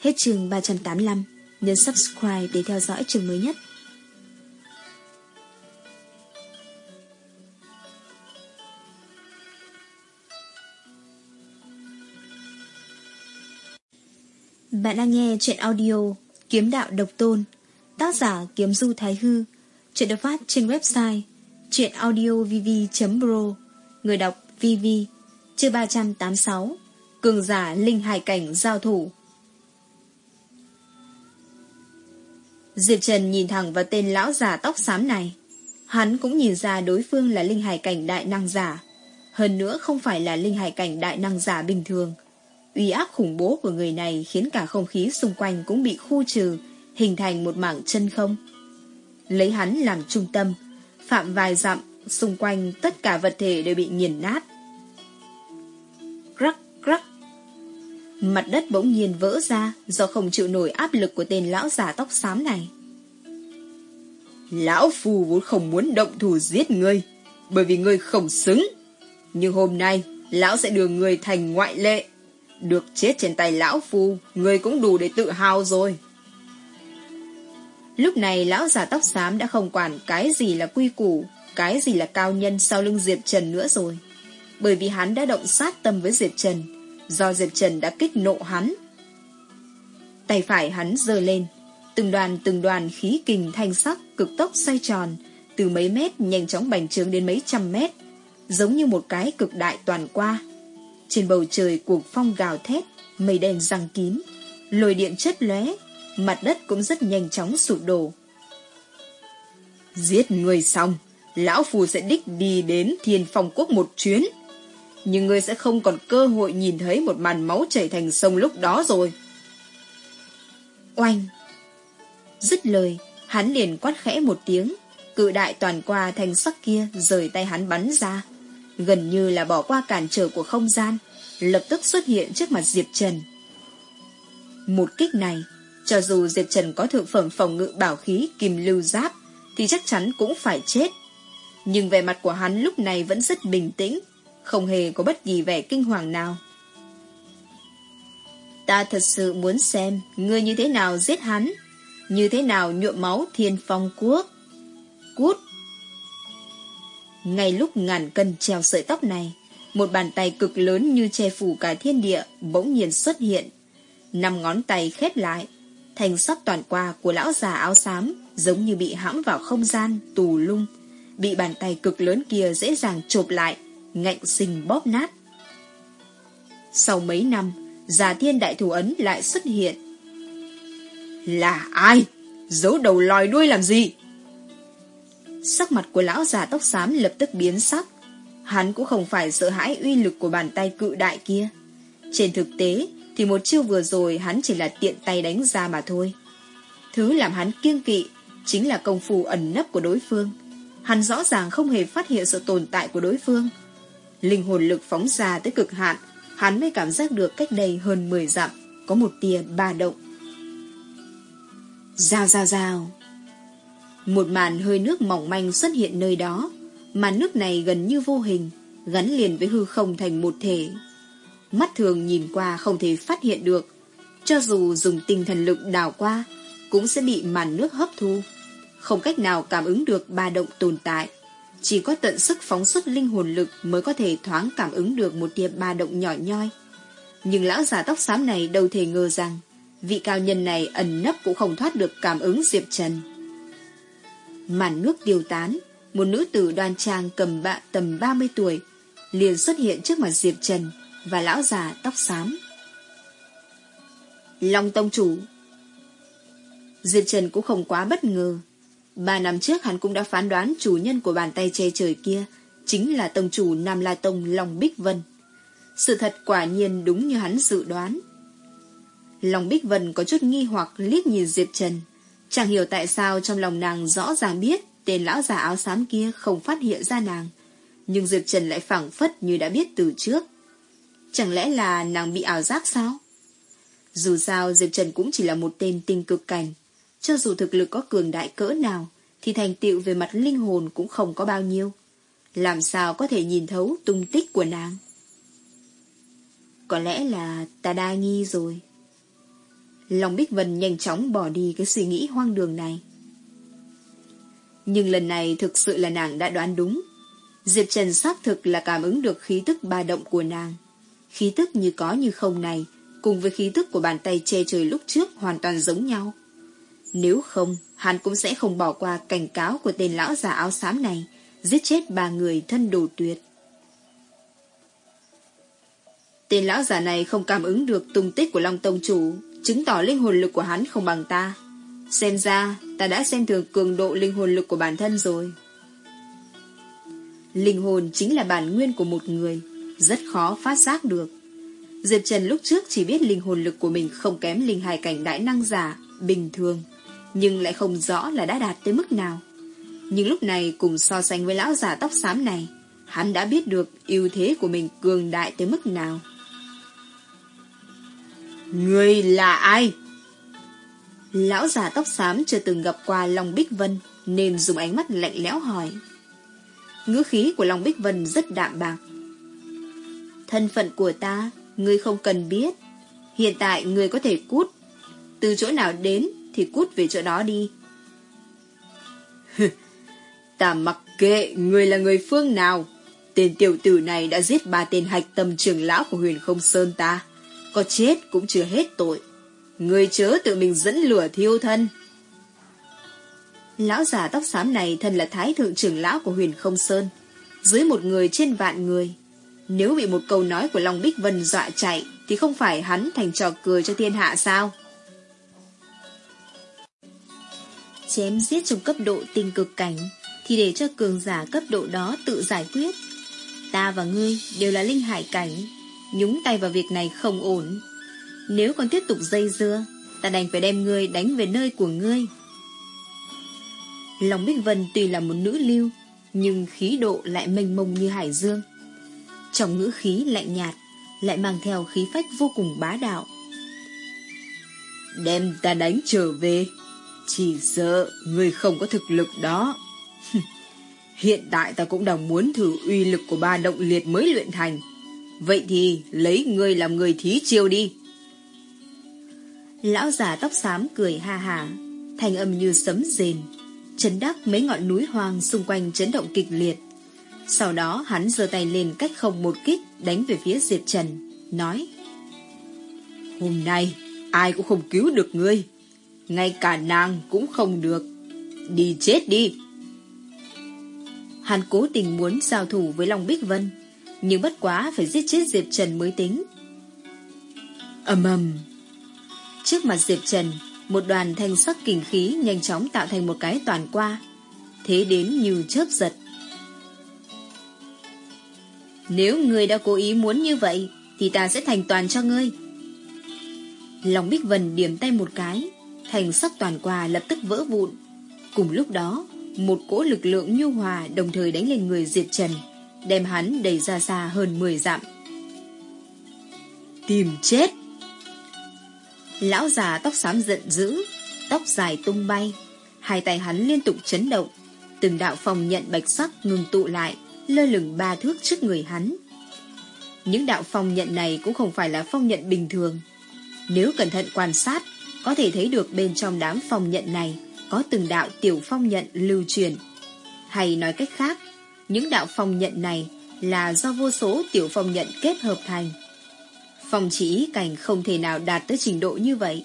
Speaker 1: Hết chương 385, nhấn subscribe để theo dõi chương mới nhất. Bạn đang nghe chuyện audio Kiếm đạo độc tôn Tác giả Kiếm Du Thái Hư. Chuyện được phát trên website chuyenaudiovv.pro, Người đọc VV Chương 386 Cường giả linh hải cảnh giao thủ. Diệp Trần nhìn thẳng vào tên lão già tóc xám này Hắn cũng nhìn ra đối phương là linh hải cảnh đại năng giả Hơn nữa không phải là linh hải cảnh đại năng giả bình thường uy áp khủng bố của người này khiến cả không khí xung quanh cũng bị khu trừ, hình thành một mảng chân không. Lấy hắn làm trung tâm, phạm vài dặm, xung quanh tất cả vật thể đều bị nghiền nát. Rắc, rắc, Mặt đất bỗng nhiên vỡ ra do không chịu nổi áp lực của tên lão già tóc xám này.
Speaker 2: Lão phù vốn không muốn động thủ giết ngươi, bởi vì ngươi không xứng. Nhưng hôm nay, lão sẽ đưa ngươi thành ngoại lệ. Được chết trên tay lão phù ngươi cũng đủ để tự hào rồi.
Speaker 1: Lúc này lão già tóc xám đã không quản cái gì là quy củ, cái gì là cao nhân sau lưng Diệp Trần nữa rồi. Bởi vì hắn đã động sát tâm với Diệp Trần, do Diệp Trần đã kích nộ hắn. Tay phải hắn giơ lên, từng đoàn từng đoàn khí kình thanh sắc cực tốc xoay tròn, từ mấy mét nhanh chóng bành trướng đến mấy trăm mét, giống như một cái cực đại toàn qua. Trên bầu trời cuộc phong gào thét, mây đen răng kín, lồi điện chất lóe, mặt đất cũng rất nhanh chóng sụp đổ.
Speaker 2: Giết người xong, lão phù sẽ đích đi đến thiên phong quốc một chuyến. Nhưng ngươi sẽ không còn cơ hội nhìn thấy một màn máu chảy thành sông lúc đó rồi.
Speaker 1: Oanh! Dứt lời, hắn liền quát khẽ một tiếng, cự đại toàn qua thành sắc kia rời tay hắn bắn ra. Gần như là bỏ qua cản trở của không gian, lập tức xuất hiện trước mặt Diệp Trần. Một kích này, cho dù Diệp Trần có thượng phẩm phòng ngự bảo khí kim lưu giáp, thì chắc chắn cũng phải chết. Nhưng vẻ mặt của hắn lúc này vẫn rất bình tĩnh, không hề có bất kỳ vẻ kinh hoàng nào. Ta thật sự muốn xem ngươi như thế nào giết hắn, như thế nào nhuộm máu thiên phong quốc. Cút! Ngay lúc ngàn cân treo sợi tóc này, một bàn tay cực lớn như che phủ cả thiên địa bỗng nhiên xuất hiện. Năm ngón tay khép lại, thành sắc toàn qua của lão già áo xám giống như bị hãm vào không gian, tù lung, bị bàn tay cực lớn kia dễ dàng chộp lại, ngạnh sinh bóp nát. Sau mấy năm, già thiên đại thủ ấn lại xuất hiện.
Speaker 2: Là ai? Giấu đầu lòi đuôi làm gì?
Speaker 1: Sắc mặt của lão già tóc xám lập tức biến sắc. Hắn cũng không phải sợ hãi uy lực của bàn tay cự đại kia. Trên thực tế, thì một chiêu vừa rồi hắn chỉ là tiện tay đánh ra mà thôi. Thứ làm hắn kiêng kỵ chính là công phu ẩn nấp của đối phương. Hắn rõ ràng không hề phát hiện sự tồn tại của đối phương. Linh hồn lực phóng ra tới cực hạn, hắn mới cảm giác được cách đây hơn 10 dặm, có một tia ba động. Rào rào rào. Một màn hơi nước mỏng manh xuất hiện nơi đó, màn nước này gần như vô hình, gắn liền với hư không thành một thể. Mắt thường nhìn qua không thể phát hiện được, cho dù dùng tinh thần lực đào qua, cũng sẽ bị màn nước hấp thu, không cách nào cảm ứng được ba động tồn tại. Chỉ có tận sức phóng xuất linh hồn lực mới có thể thoáng cảm ứng được một tia ba động nhỏ nhoi. Nhưng lão già tóc xám này đâu thể ngờ rằng vị cao nhân này ẩn nấp cũng không thoát được cảm ứng Diệp Trần. Màn nước tiêu tán, một nữ tử đoan trang cầm bạ tầm 30 tuổi liền xuất hiện trước mặt Diệp Trần và lão già tóc xám. Long Tông Chủ Diệp Trần cũng không quá bất ngờ. Ba năm trước hắn cũng đã phán đoán chủ nhân của bàn tay che trời kia chính là Tông Chủ Nam La Tông Long Bích Vân. Sự thật quả nhiên đúng như hắn dự đoán. Long Bích Vân có chút nghi hoặc liếc nhìn Diệp Trần. Chẳng hiểu tại sao trong lòng nàng rõ ràng biết tên lão già áo xám kia không phát hiện ra nàng. Nhưng Diệp Trần lại phẳng phất như đã biết từ trước. Chẳng lẽ là nàng bị ảo giác sao? Dù sao Diệp Trần cũng chỉ là một tên tinh cực cảnh. Cho dù thực lực có cường đại cỡ nào, thì thành tựu về mặt linh hồn cũng không có bao nhiêu. Làm sao có thể nhìn thấu tung tích của nàng? Có lẽ là ta đa nghi rồi. Long Bích Vân nhanh chóng bỏ đi cái suy nghĩ hoang đường này. Nhưng lần này thực sự là nàng đã đoán đúng. Diệp Trần xác thực là cảm ứng được khí tức ba động của nàng. Khí tức như có như không này, cùng với khí tức của bàn tay che trời lúc trước hoàn toàn giống nhau. Nếu không, hắn cũng sẽ không bỏ qua cảnh cáo của tên lão già áo xám này, giết chết ba người thân đồ tuyệt. Tên lão già này không cảm ứng được tung tích của Long Tông Chủ, chứng tỏ linh hồn lực của hắn không bằng ta. Xem ra, ta đã xem thường cường độ linh hồn lực của bản thân rồi. Linh hồn chính là bản nguyên của một người, rất khó phát giác được. Diệp Trần lúc trước chỉ biết linh hồn lực của mình không kém linh hài cảnh đại năng giả, bình thường, nhưng lại không rõ là đã đạt tới mức nào. Nhưng lúc này cùng so sánh với lão già tóc xám này, hắn đã biết được ưu thế của mình cường đại tới mức nào.
Speaker 2: Người là ai?
Speaker 1: Lão già tóc xám chưa từng gặp qua Long Bích Vân nên dùng ánh mắt lạnh lẽo hỏi. Ngữ khí của Long Bích Vân rất đạm bạc. Thân phận của ta, ngươi không cần biết. Hiện tại ngươi có thể cút. Từ chỗ nào đến thì cút về chỗ đó đi.
Speaker 2: ta mặc kệ người là người phương nào. Tên tiểu tử này đã giết ba tên hạch tâm trưởng lão của huyền không sơn ta. Có chết cũng chưa hết tội. Người chớ tự mình dẫn lửa thiêu thân.
Speaker 1: Lão già tóc xám này thân là thái thượng trưởng lão của huyền không sơn. Dưới một người trên vạn người. Nếu bị một câu nói của Long Bích Vân dọa chạy thì không phải hắn thành trò cười cho thiên hạ sao? Chém giết trong cấp độ tình cực cảnh thì để cho cường giả cấp độ đó tự giải quyết. Ta và ngươi đều là linh hải cảnh, nhúng tay vào việc này không ổn. Nếu còn tiếp tục dây dưa, ta đành phải đem ngươi đánh về nơi của ngươi. Lòng Bích Vân tuy là một nữ lưu, nhưng khí độ lại mênh mông như hải dương. Trong ngữ khí lạnh nhạt, lại mang theo khí phách vô cùng bá đạo.
Speaker 2: Đem ta đánh trở về, chỉ sợ người không có thực lực đó. Hiện tại ta cũng đang muốn thử uy lực của ba động liệt mới luyện thành. Vậy thì lấy người làm người thí chiêu đi.
Speaker 1: Lão già tóc xám cười ha hà, thành âm như sấm rền, chấn đắc mấy ngọn núi hoang xung quanh chấn động kịch liệt. Sau đó hắn giơ tay lên cách không một kích đánh về phía Diệp Trần, nói
Speaker 2: Hôm nay ai cũng không cứu được ngươi, ngay cả nàng cũng không được. Đi chết đi!
Speaker 1: Hắn cố tình muốn giao thủ với Long Bích Vân, nhưng bất quá phải giết chết Diệp Trần mới tính.
Speaker 2: ầm ầm
Speaker 1: Trước mặt Diệp Trần, một đoàn thanh sắc kình khí nhanh chóng tạo thành một cái toàn qua, thế đến như chớp giật. Nếu ngươi đã cố ý muốn như vậy, thì ta sẽ thành toàn cho ngươi. Long Bích Vân điểm tay một cái, thành sắc toàn quà lập tức vỡ vụn. Cùng lúc đó, một cỗ lực lượng nhu hòa đồng thời đánh lên người Diệp Trần, đem hắn đẩy ra xa hơn 10 dặm.
Speaker 2: Tìm chết!
Speaker 1: Lão già tóc xám giận dữ, tóc dài tung bay, hai tay hắn liên tục chấn động, từng đạo phòng nhận bạch sắc ngừng tụ lại, lơ lửng ba thước trước người hắn. Những đạo phong nhận này cũng không phải là phong nhận bình thường. Nếu cẩn thận quan sát, có thể thấy được bên trong đám phong nhận này có từng đạo tiểu phong nhận lưu truyền. Hay nói cách khác, những đạo phong nhận này là do vô số tiểu phong nhận kết hợp thành. Phong chỉ cảnh không thể nào đạt tới trình độ như vậy.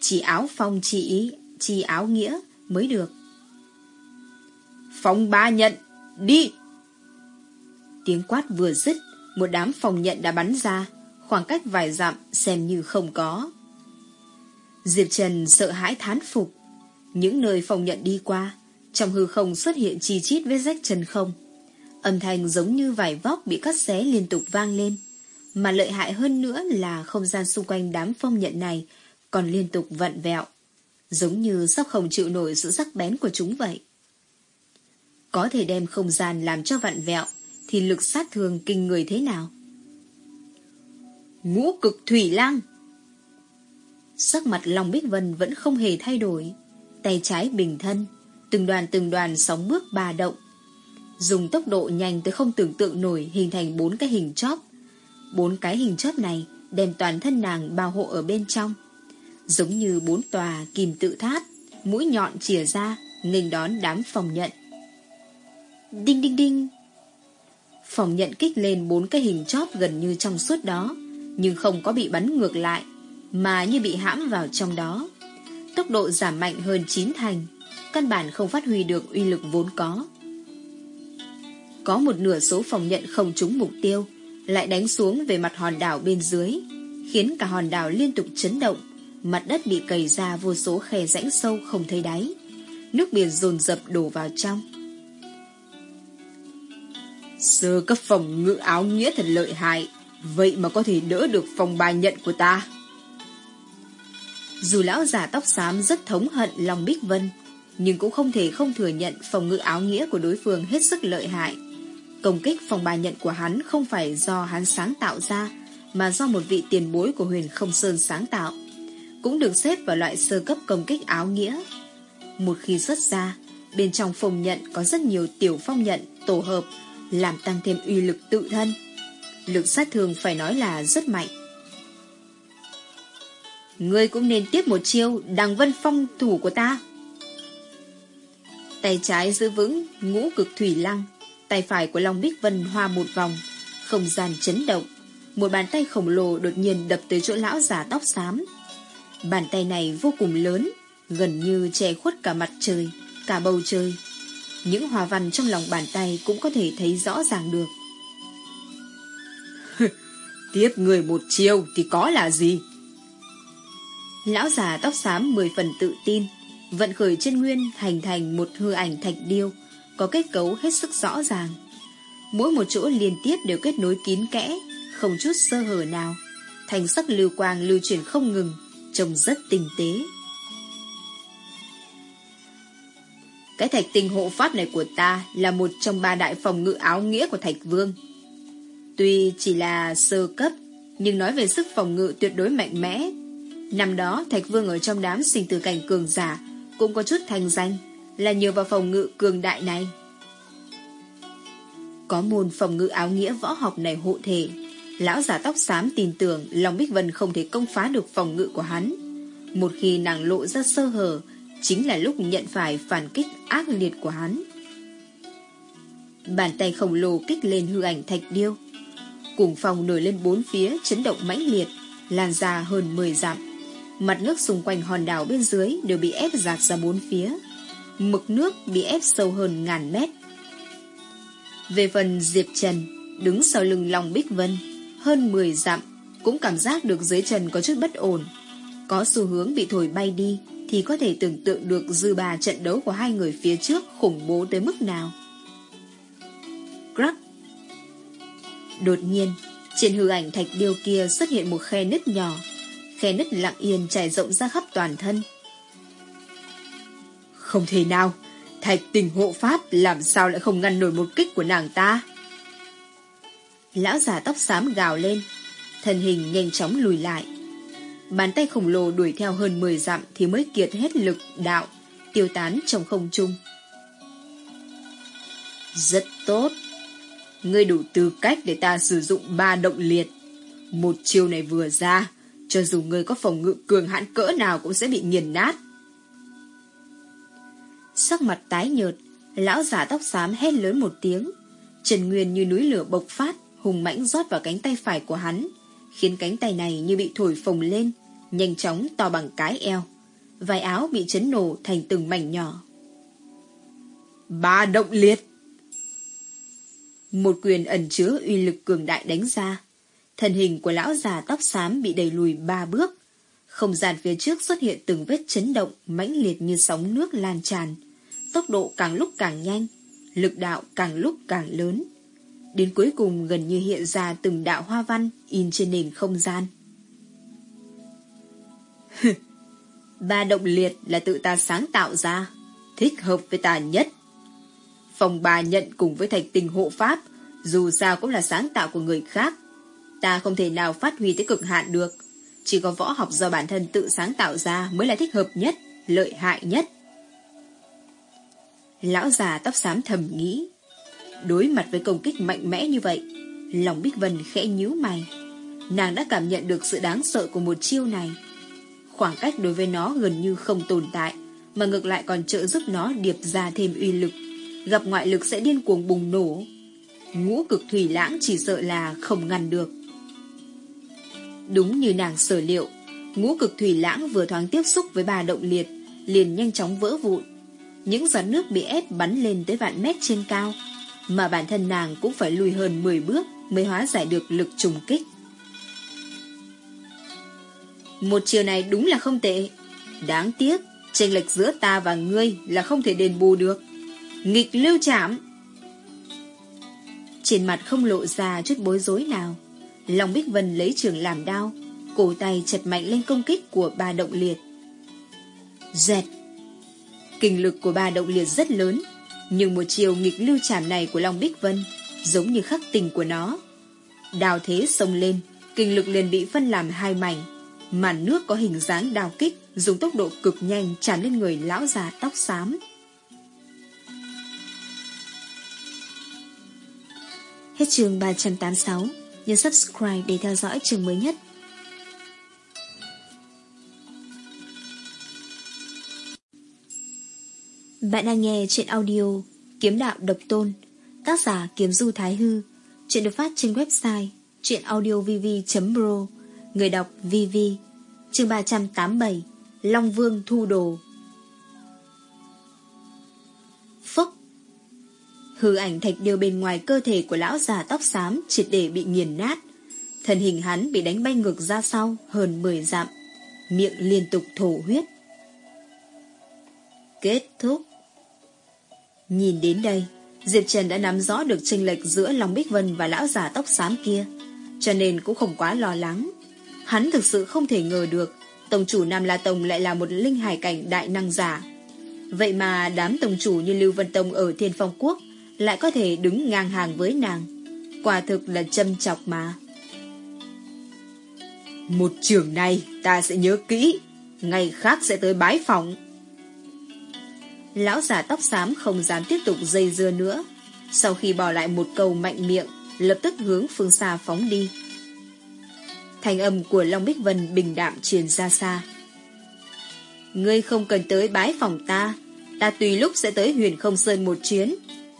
Speaker 1: Chỉ áo phong chỉ ý, chỉ áo nghĩa mới được.
Speaker 2: Phong ba nhận, đi!
Speaker 1: Tiếng quát vừa dứt, một đám phong nhận đã bắn ra, khoảng cách vài dặm xem như không có. Diệp Trần sợ hãi thán phục, những nơi phòng nhận đi qua, trong hư không xuất hiện chi chít vết rách chân không. Âm thanh giống như vải vóc bị cắt xé liên tục vang lên. Mà lợi hại hơn nữa là không gian xung quanh đám phong nhận này còn liên tục vặn vẹo. Giống như sắp không chịu nổi sự sắc bén của chúng vậy. Có thể đem không gian làm cho vặn vẹo thì lực sát thương kinh người thế nào?
Speaker 2: Ngũ cực thủy lang
Speaker 1: Sắc mặt Long Bích Vân vẫn không hề thay đổi tay trái bình thân, từng đoàn từng đoàn sóng bước ba động. Dùng tốc độ nhanh tới không tưởng tượng nổi hình thành bốn cái hình chóp. Bốn cái hình chóp này đem toàn thân nàng bao hộ ở bên trong. Giống như bốn tòa kìm tự thát, mũi nhọn chìa ra, nghênh đón đám phòng nhận. Đinh đinh đinh! Phòng nhận kích lên bốn cái hình chóp gần như trong suốt đó, nhưng không có bị bắn ngược lại, mà như bị hãm vào trong đó tốc độ giảm mạnh hơn 9 thành, căn bản không phát huy được uy lực vốn có. Có một nửa số phòng nhận không trúng mục tiêu, lại đánh xuống về mặt hòn đảo bên dưới, khiến cả hòn đảo liên tục chấn động, mặt đất bị cầy ra vô số khe rãnh sâu không thấy đáy, nước biển dồn dập đổ vào trong.
Speaker 2: Sơ cấp phòng ngự áo nghĩa thật lợi hại, vậy mà có thể đỡ được phòng bài nhận của ta.
Speaker 1: Dù lão già tóc xám rất thống hận lòng Bích Vân, nhưng cũng không thể không thừa nhận phòng ngự áo nghĩa của đối phương hết sức lợi hại. Công kích phòng bài nhận của hắn không phải do hắn sáng tạo ra, mà do một vị tiền bối của huyền không sơn sáng tạo. Cũng được xếp vào loại sơ cấp công kích áo nghĩa. Một khi xuất ra, bên trong phòng nhận có rất nhiều tiểu phong nhận tổ hợp, làm tăng thêm uy lực tự thân. Lực sát thương phải nói là rất mạnh. Ngươi cũng nên tiếp một chiêu đằng vân phong thủ của ta. Tay trái giữ vững ngũ cực thủy lăng, tay phải của Long Bích Vân hoa một vòng, không gian chấn động. Một bàn tay khổng lồ đột nhiên đập tới chỗ lão giả tóc xám. Bàn tay này vô cùng lớn, gần như che khuất cả mặt trời, cả bầu trời. Những hòa văn trong lòng bàn tay cũng có thể thấy rõ ràng được.
Speaker 2: Tiếp người một chiêu thì có là gì?
Speaker 1: Lão già tóc xám mười phần tự tin, vận khởi chân nguyên hành thành một hư ảnh thạch điêu, có kết cấu hết sức rõ ràng. Mỗi một chỗ liên tiếp đều kết nối kín kẽ, không chút sơ hở nào. Thành sắc lưu quang lưu chuyển không ngừng, trông rất tinh tế. Cái thạch tinh hộ pháp này của ta là một trong ba đại phòng ngự áo nghĩa của thạch vương. Tuy chỉ là sơ cấp, nhưng nói về sức phòng ngự tuyệt đối mạnh mẽ. Năm đó, Thạch Vương ở trong đám sinh tử cảnh cường giả cũng có chút thành danh, là nhờ vào phòng ngự cường đại này. Có môn phòng ngự áo nghĩa võ học này hộ thể, lão giả tóc xám tin tưởng Long Bích Vân không thể công phá được phòng ngự của hắn. Một khi nàng lộ ra sơ hở, chính là lúc nhận phải phản kích ác liệt của hắn. Bàn tay khổng lồ kích lên hư ảnh thạch điêu. Cùng phòng nổi lên bốn phía chấn động mãnh liệt, lan ra hơn 10 dặm. Mặt nước xung quanh hòn đảo bên dưới đều bị ép giạt ra bốn phía. Mực nước bị ép sâu hơn ngàn mét. Về phần Diệp Trần, đứng sau lưng lòng Bích Vân, hơn 10 dặm, cũng cảm giác được dưới trần có chút bất ổn. Có xu hướng bị thổi bay đi, thì có thể tưởng tượng được dư bà trận đấu của hai người phía trước khủng bố tới mức nào. Crack Đột nhiên, trên hư ảnh thạch điêu kia xuất hiện một khe nứt nhỏ, khe nứt lặng yên trải rộng ra khắp toàn thân.
Speaker 2: Không thể nào, thạch tình hộ pháp làm sao lại không ngăn nổi một kích của nàng ta?
Speaker 1: Lão già tóc xám gào lên, thân hình nhanh chóng lùi lại. Bàn tay khổng lồ đuổi theo hơn 10 dặm thì mới kiệt hết lực đạo, tiêu tán trong không trung.
Speaker 2: Rất tốt. Ngươi đủ tư cách để ta sử dụng ba động liệt. Một chiêu này vừa ra, cho dù ngươi có phòng ngự cường hãn cỡ nào cũng sẽ bị nghiền nát.
Speaker 1: Sắc mặt tái nhợt, lão giả tóc xám hét lớn một tiếng. Trần Nguyên như núi lửa bộc phát, hùng mãnh rót vào cánh tay phải của hắn, khiến cánh tay này như bị thổi phồng lên, nhanh chóng to bằng cái eo. Vài áo bị chấn nổ thành từng mảnh nhỏ.
Speaker 2: Ba động liệt!
Speaker 1: Một quyền ẩn chứa uy lực cường đại đánh ra. Thân hình của lão già tóc xám bị đẩy lùi ba bước. Không gian phía trước xuất hiện từng vết chấn động mãnh liệt như sóng nước lan tràn. Tốc độ càng lúc càng nhanh, lực đạo càng lúc càng lớn. Đến cuối cùng gần như hiện ra từng đạo hoa văn in trên nền không gian. ba động liệt là tự ta sáng tạo ra, thích hợp với ta nhất.
Speaker 2: Phòng bà nhận cùng với thạch tình hộ pháp, dù sao cũng là sáng tạo của người khác. Ta không thể nào phát huy tới cực hạn được. Chỉ có võ học do bản thân tự sáng tạo ra mới là thích hợp nhất, lợi hại nhất.
Speaker 1: Lão già tóc xám thầm nghĩ. Đối mặt với công kích mạnh mẽ như vậy, lòng Bích Vân khẽ nhíu mày. Nàng đã cảm nhận được sự đáng sợ của một chiêu này. Khoảng cách đối với nó gần như không tồn tại, mà ngược lại còn trợ giúp nó điệp ra thêm uy lực. Gặp ngoại lực sẽ điên cuồng bùng nổ. Ngũ cực thủy lãng chỉ sợ là không ngăn được. Đúng như nàng sở liệu, ngũ cực thủy lãng vừa thoáng tiếp xúc với bà động liệt, liền nhanh chóng vỡ vụn. Những giọt nước bị ép bắn lên tới vạn mét trên cao, mà bản thân nàng cũng phải lùi hơn 10 bước mới hóa giải được lực trùng kích. Một chiều này đúng là không tệ. Đáng tiếc, chênh lệch giữa ta và ngươi là không thể đền bù được. Nghịch lưu chạm. Trên mặt không lộ ra chút bối rối nào. Long Bích Vân lấy trường làm đao, cổ tay chật mạnh lên công kích của ba động liệt. Dẹt! Kinh lực của ba động liệt rất lớn, nhưng một chiều nghịch lưu chạm này của Long Bích Vân giống như khắc tình của nó. Đào thế sông lên, kinh lực liền bị phân làm hai mảnh. Màn nước có hình dáng đào kích, dùng tốc độ cực nhanh tràn lên người lão già tóc xám. Hết chương 386, nhấn subscribe để theo dõi trường mới nhất. Bạn đang nghe chuyện audio Kiếm đạo độc tôn, Tác giả Kiếm Du Thái Hư Chuyện được phát trên website chuyenaudiovv.pro Người đọc VV Chương 387 Long Vương Thu Đồ Hư ảnh thạch điêu bên ngoài cơ thể của lão già tóc xám triệt để bị nghiền nát Thân hình hắn bị đánh bay ngược ra sau hơn 10 dặm Miệng liên tục thổ huyết Kết thúc Nhìn đến đây, Diệp Trần đã nắm rõ được chênh lệch giữa Long Bích Vân và lão già tóc xám kia, cho nên cũng không quá lo lắng. Hắn thực sự không thể ngờ được, tổng chủ Nam La Tông lại là một linh hải cảnh đại năng giả. Vậy mà đám tổng chủ như Lưu Vân Tông ở Thiên Phong Quốc lại có thể đứng ngang hàng với nàng. Quả thực là châm chọc mà. Một trường này ta sẽ nhớ kỹ, ngày khác sẽ tới bái phòng. Lão giả tóc xám không dám tiếp tục dây dưa nữa. Sau khi bỏ lại một câu mạnh miệng, lập tức hướng phương xa phóng đi. Thành âm của Long Bích Vân bình đạm truyền ra xa. Ngươi không cần tới bái phòng ta, ta tùy lúc sẽ tới huyền không sơn một chuyến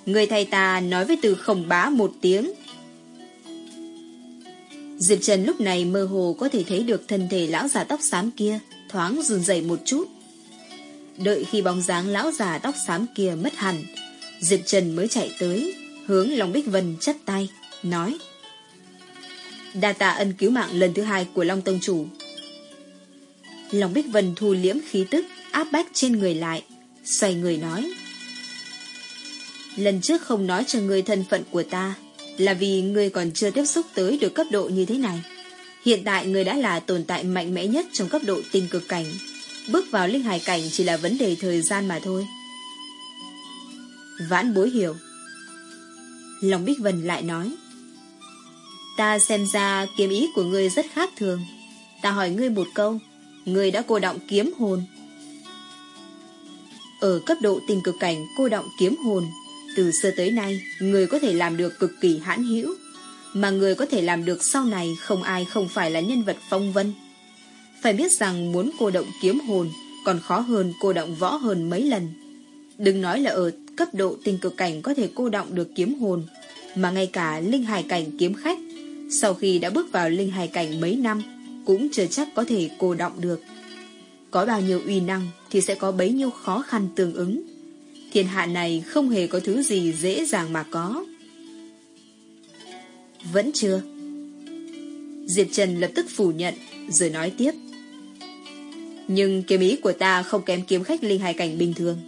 Speaker 1: người thầy ta nói với từ khổng bá một tiếng. Diệp Trần lúc này mơ hồ có thể thấy được thân thể lão già tóc xám kia thoáng run rẩy một chút. Đợi khi bóng dáng lão già tóc xám kia mất hẳn, Diệp Trần mới chạy tới, hướng Long Bích Vân chắp tay, nói Đa tạ ân cứu mạng lần thứ hai của Long Tông Chủ. Long Bích Vân thu liễm khí tức, áp bách trên người lại, xoay người nói Lần trước không nói cho người thân phận của ta, là vì người còn chưa tiếp xúc tới được cấp độ như thế này. Hiện tại người đã là tồn tại mạnh mẽ nhất trong cấp độ tinh cực cảnh, Bước vào linh hải cảnh chỉ là vấn đề thời gian mà thôi. Vãn bối hiểu. Lòng Bích Vân lại nói. Ta xem ra kiếm ý của ngươi rất khác thường. Ta hỏi ngươi một câu. Ngươi đã cô động kiếm hồn. Ở cấp độ tình cực cảnh cô động kiếm hồn, từ xưa tới nay, người có thể làm được cực kỳ hãn hữu. Mà người có thể làm được sau này không ai không phải là nhân vật phong vân. Phải biết rằng muốn cô động kiếm hồn còn khó hơn cô động võ hơn mấy lần. Đừng nói là ở cấp độ tinh cực cảnh có thể cô động được kiếm hồn, mà ngay cả linh hài cảnh kiếm khách, sau khi đã bước vào linh hài cảnh mấy năm, cũng chưa chắc có thể cô động được. Có bao nhiêu uy năng thì sẽ có bấy nhiêu khó khăn tương ứng. Thiên hạ này không hề có thứ gì dễ dàng mà có. Vẫn chưa. Diệp Trần lập tức phủ nhận, rồi nói tiếp. Nhưng kiếm ý của ta không kém kiếm khách linh hài cảnh bình thường.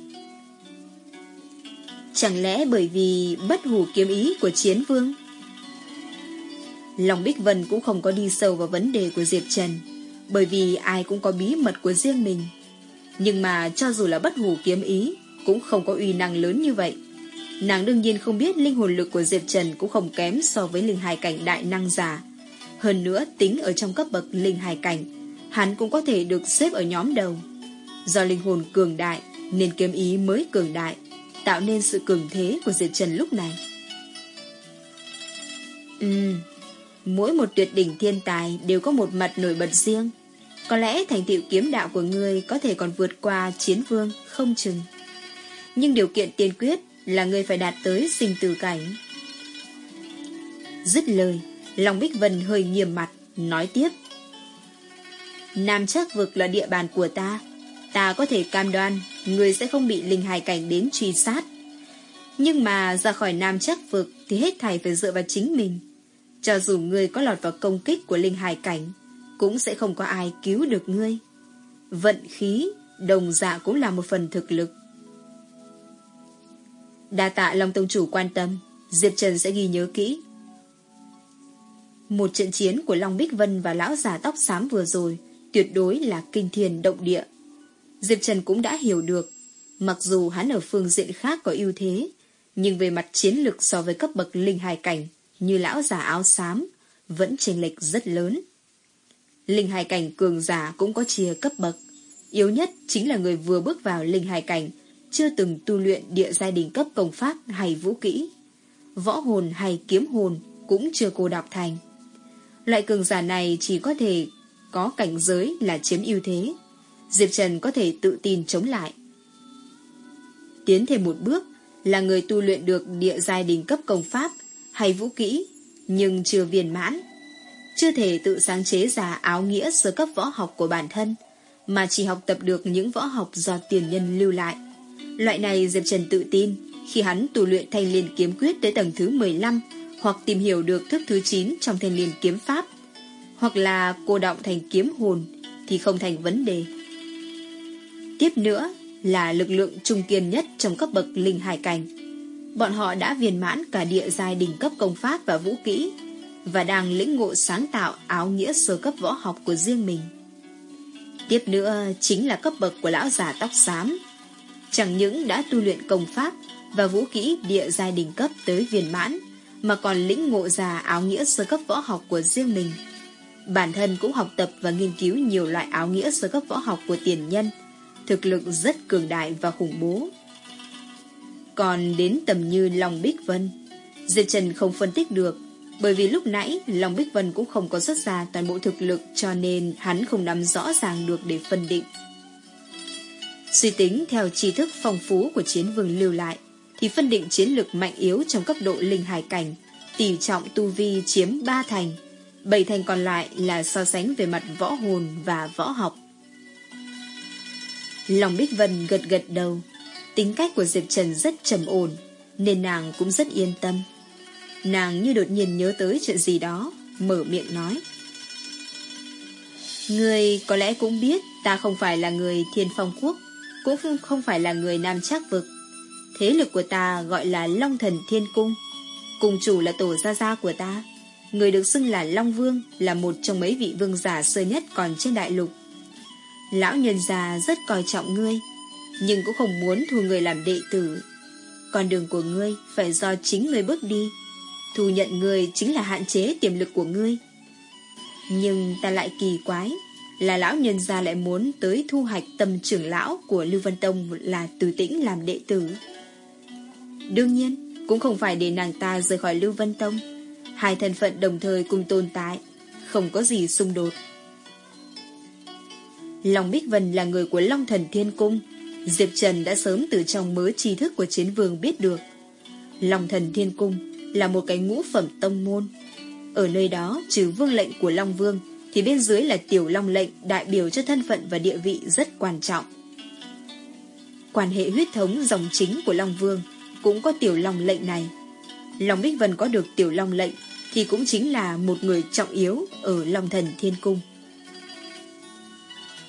Speaker 1: Chẳng lẽ bởi vì bất hủ kiếm ý của chiến vương? Lòng Bích Vân cũng không có đi sâu vào vấn đề của Diệp Trần, bởi vì ai cũng có bí mật của riêng mình. Nhưng mà cho dù là bất hủ kiếm ý, cũng không có uy năng lớn như vậy. Nàng đương nhiên không biết linh hồn lực của Diệp Trần cũng không kém so với linh hài cảnh đại năng giả. Hơn nữa tính ở trong cấp bậc linh hài cảnh hắn cũng có thể được xếp ở nhóm đầu. Do linh hồn cường đại, nên kiếm ý mới cường đại, tạo nên sự cường thế của Diệp Trần lúc này. Ừm, mỗi một tuyệt đỉnh thiên tài đều có một mặt nổi bật riêng. Có lẽ thành tựu kiếm đạo của ngươi có thể còn vượt qua chiến vương, không chừng. Nhưng điều kiện tiên quyết là người phải đạt tới sinh tử cảnh. Dứt lời, Long Bích Vân hơi nghiêm mặt, nói tiếp. Nam chắc vực là địa bàn của ta. Ta có thể cam đoan, người sẽ không bị linh hài cảnh đến truy sát. Nhưng mà ra khỏi Nam chắc vực thì hết thảy phải dựa vào chính mình. Cho dù ngươi có lọt vào công kích của linh hài cảnh, cũng sẽ không có ai cứu được ngươi. Vận khí, đồng dạ cũng là một phần thực lực. Đa tạ Long Tông Chủ quan tâm, Diệp Trần sẽ ghi nhớ kỹ. Một trận chiến của Long Bích Vân và lão già tóc xám vừa rồi tuyệt đối là kinh thiền động địa. Diệp Trần cũng đã hiểu được, mặc dù hắn ở phương diện khác có ưu thế, nhưng về mặt chiến lược so với cấp bậc linh hài cảnh như lão già áo xám, vẫn chênh lệch rất lớn. Linh hài cảnh cường giả cũng có chia cấp bậc. Yếu nhất chính là người vừa bước vào linh hài cảnh, chưa từng tu luyện địa giai đình cấp công pháp hay vũ kỹ. Võ hồn hay kiếm hồn cũng chưa cô đọc thành. Loại cường giả này chỉ có thể có cảnh giới là chiếm ưu thế. Diệp Trần có thể tự tin chống lại. Tiến thêm một bước là người tu luyện được địa giai đình cấp công pháp hay vũ kỹ, nhưng chưa viên mãn. Chưa thể tự sáng chế ra áo nghĩa sơ cấp võ học của bản thân, mà chỉ học tập được những võ học do tiền nhân lưu lại. Loại này Diệp Trần tự tin khi hắn tu luyện thanh liên kiếm quyết tới tầng thứ 15 hoặc tìm hiểu được thức thứ 9 trong thanh liên kiếm pháp, hoặc là cô động thành kiếm hồn thì không thành vấn đề. Tiếp nữa là lực lượng trung kiên nhất trong cấp bậc linh hải cảnh. Bọn họ đã viên mãn cả địa giai đỉnh cấp công pháp và vũ kỹ và đang lĩnh ngộ sáng tạo áo nghĩa sơ cấp võ học của riêng mình. Tiếp nữa chính là cấp bậc của lão già tóc xám. Chẳng những đã tu luyện công pháp và vũ kỹ địa giai đỉnh cấp tới viên mãn, mà còn lĩnh ngộ ra áo nghĩa sơ cấp võ học của riêng mình. Bản thân cũng học tập và nghiên cứu nhiều loại áo nghĩa sơ cấp võ học của tiền nhân, thực lực rất cường đại và khủng bố. Còn đến tầm như Long Bích Vân, Diệp Trần không phân tích được, bởi vì lúc nãy Long Bích Vân cũng không có xuất ra toàn bộ thực lực cho nên hắn không nắm rõ ràng được để phân định. Suy tính theo tri thức phong phú của chiến vương lưu lại, thì phân định chiến lược mạnh yếu trong cấp độ linh hải cảnh, tỷ trọng tu vi chiếm 3 thành, 7 thành còn lại là so sánh về mặt võ hồn và võ học. Lòng Bích Vân gật gật đầu, tính cách của Diệp Trần rất trầm ổn, nên nàng cũng rất yên tâm. Nàng như đột nhiên nhớ tới chuyện gì đó, mở miệng nói. Người có lẽ cũng biết ta không phải là người thiên phong quốc, cũng không phải là người nam trác vực. Thế lực của ta gọi là Long Thần Thiên Cung. Cùng chủ là tổ gia gia của ta. Người được xưng là Long Vương là một trong mấy vị vương giả sơ nhất còn trên đại lục. Lão nhân già rất coi trọng ngươi, nhưng cũng không muốn thu người làm đệ tử. Con đường của ngươi phải do chính ngươi bước đi. Thu nhận ngươi chính là hạn chế tiềm lực của ngươi. Nhưng ta lại kỳ quái, là lão nhân gia lại muốn tới thu hoạch tầm trưởng lão của Lưu Vân Tông là từ tĩnh làm đệ tử. Đương nhiên, cũng không phải để nàng ta rời khỏi Lưu Vân Tông. Hai thân phận đồng thời cùng tồn tại, không có gì xung đột. Long Bích Vân là người của Long Thần Thiên Cung. Diệp Trần đã sớm từ trong mớ tri thức của chiến vương biết được. Long Thần Thiên Cung là một cái ngũ phẩm tông môn. Ở nơi đó, trừ vương lệnh của Long Vương, thì bên dưới là tiểu Long lệnh đại biểu cho thân phận và địa vị rất quan trọng. Quan hệ huyết thống dòng chính của Long Vương cũng có tiểu long lệnh này. Long Bích Vân có được tiểu long lệnh thì cũng chính là một người trọng yếu ở Long Thần Thiên Cung.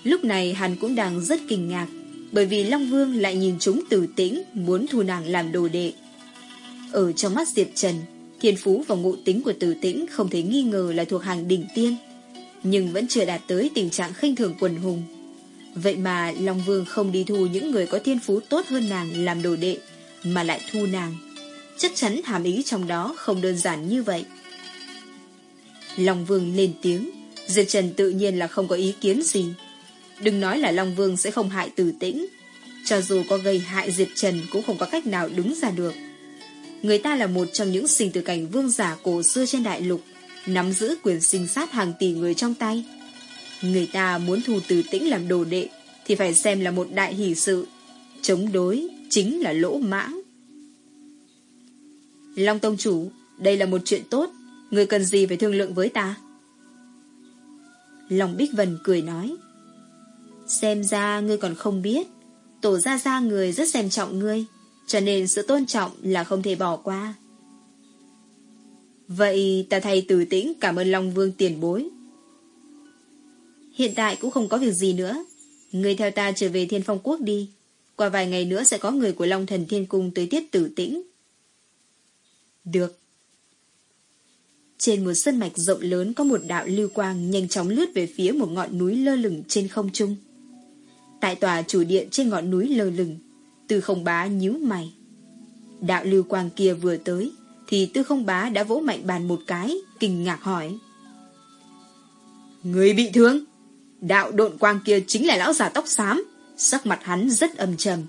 Speaker 1: Lúc này hắn cũng đang rất kinh ngạc bởi vì Long Vương lại nhìn chúng tử tĩnh muốn thu nàng làm đồ đệ. Ở trong mắt Diệp Trần, thiên phú và ngụ tính của tử tĩnh không thể nghi ngờ là thuộc hàng đỉnh tiên, nhưng vẫn chưa đạt tới tình trạng khinh thường quần hùng. Vậy mà Long Vương không đi thu những người có thiên phú tốt hơn nàng làm đồ đệ, mà lại thu nàng. Chắc chắn hàm ý trong đó không đơn giản như vậy. Long Vương lên tiếng, Diệp Trần tự nhiên là không có ý kiến gì. Đừng nói là Long Vương sẽ không hại tử tĩnh. Cho dù có gây hại Diệp Trần cũng không có cách nào đứng ra được. Người ta là một trong những sinh tử cảnh vương giả cổ xưa trên đại lục, nắm giữ quyền sinh sát hàng tỷ người trong tay. Người ta muốn thu từ tĩnh làm đồ đệ thì phải xem là một đại hỷ sự. Chống đối chính là lỗ mãng. Long Tông Chủ, đây là một chuyện tốt, người cần gì phải thương lượng với ta? Long Bích Vân cười nói. Xem ra ngươi còn không biết, tổ gia gia người rất xem trọng ngươi, cho nên sự tôn trọng là không thể bỏ qua. Vậy ta thay từ tĩnh cảm ơn Long Vương tiền bối. Hiện tại cũng không có việc gì nữa. người theo ta trở về Thiên Phong Quốc đi. Qua vài ngày nữa sẽ có người của Long Thần Thiên Cung tới tiết tử tĩnh. Được. Trên một sân mạch rộng lớn có một đạo lưu quang nhanh chóng lướt về phía một ngọn núi lơ lửng trên không trung. Tại tòa chủ điện trên ngọn núi lơ lửng, từ không bá nhíu mày. Đạo lưu quang kia vừa tới, thì tư không bá đã vỗ mạnh bàn một cái, kinh ngạc hỏi.
Speaker 2: Người bị thương? Đạo độn quang kia chính là lão già tóc xám, sắc mặt hắn rất âm trầm.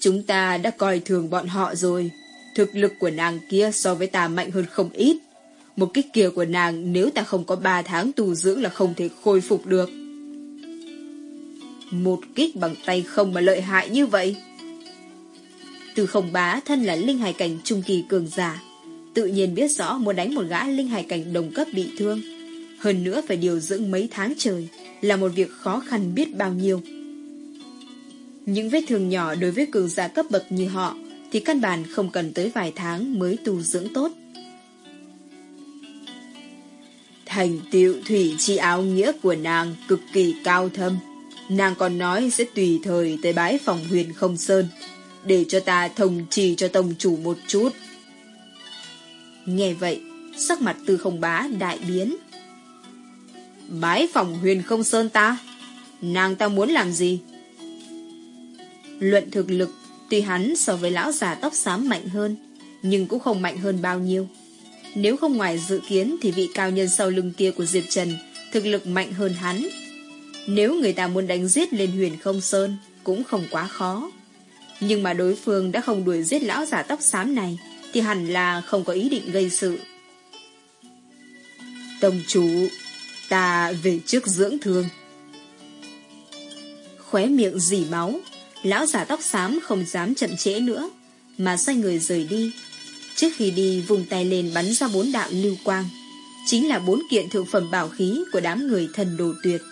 Speaker 2: Chúng ta đã coi thường bọn họ rồi, thực lực của nàng kia so với ta mạnh hơn không ít. Một kích kia của nàng nếu ta không có ba tháng tù dưỡng là không thể khôi phục được. Một kích bằng tay không mà lợi hại như vậy. Từ khổng bá thân là linh hài cảnh trung kỳ cường giả. Tự nhiên biết rõ muốn đánh một gã linh hài cảnh đồng cấp bị thương. Hơn nữa phải điều dưỡng mấy tháng trời là một việc khó khăn biết bao nhiêu. Những vết thương nhỏ đối với cường giả cấp bậc như họ thì căn bản không cần tới vài tháng mới tu dưỡng tốt. Thành tiệu thủy chi áo nghĩa của nàng cực kỳ cao thâm. Nàng còn nói sẽ tùy thời tới bái phòng huyền không sơn, để cho ta thông trì cho tông chủ một chút. Nghe vậy, sắc mặt tư không bá đại biến. Bái phòng huyền không sơn ta? Nàng ta muốn làm gì? Luận thực lực, tuy hắn so với lão già tóc xám mạnh hơn, nhưng cũng không mạnh hơn bao nhiêu. Nếu không ngoài dự kiến thì vị cao nhân sau lưng kia của Diệp Trần thực lực mạnh hơn hắn. Nếu người ta muốn đánh giết lên huyền không sơn cũng không quá khó. Nhưng mà đối phương đã không đuổi giết lão giả tóc xám này thì hẳn là không có ý định gây sự. Tông chủ, ta về trước dưỡng thương. Khóe miệng dỉ máu, lão giả tóc xám không dám chậm trễ nữa, mà xoay người rời đi, Trước khi đi vùng tay lên bắn ra bốn đạo lưu quang Chính là bốn kiện thượng phẩm bảo khí Của đám người thần đồ tuyệt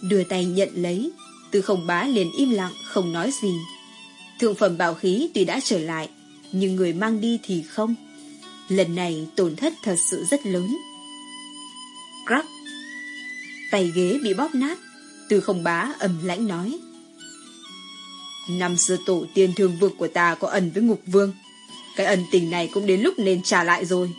Speaker 2: Đưa tay nhận lấy từ không bá liền im lặng Không nói gì. Thượng phẩm bảo khí tuy đã trở lại Nhưng người mang đi thì không. Lần này tổn thất thật sự rất lớn. Crack! Tay ghế bị bóp nát Từ không bá ầm lãnh nói. Năm xưa tổ tiên thương vực của ta có ẩn với ngục vương. Cái ẩn tình này cũng đến lúc nên trả lại rồi.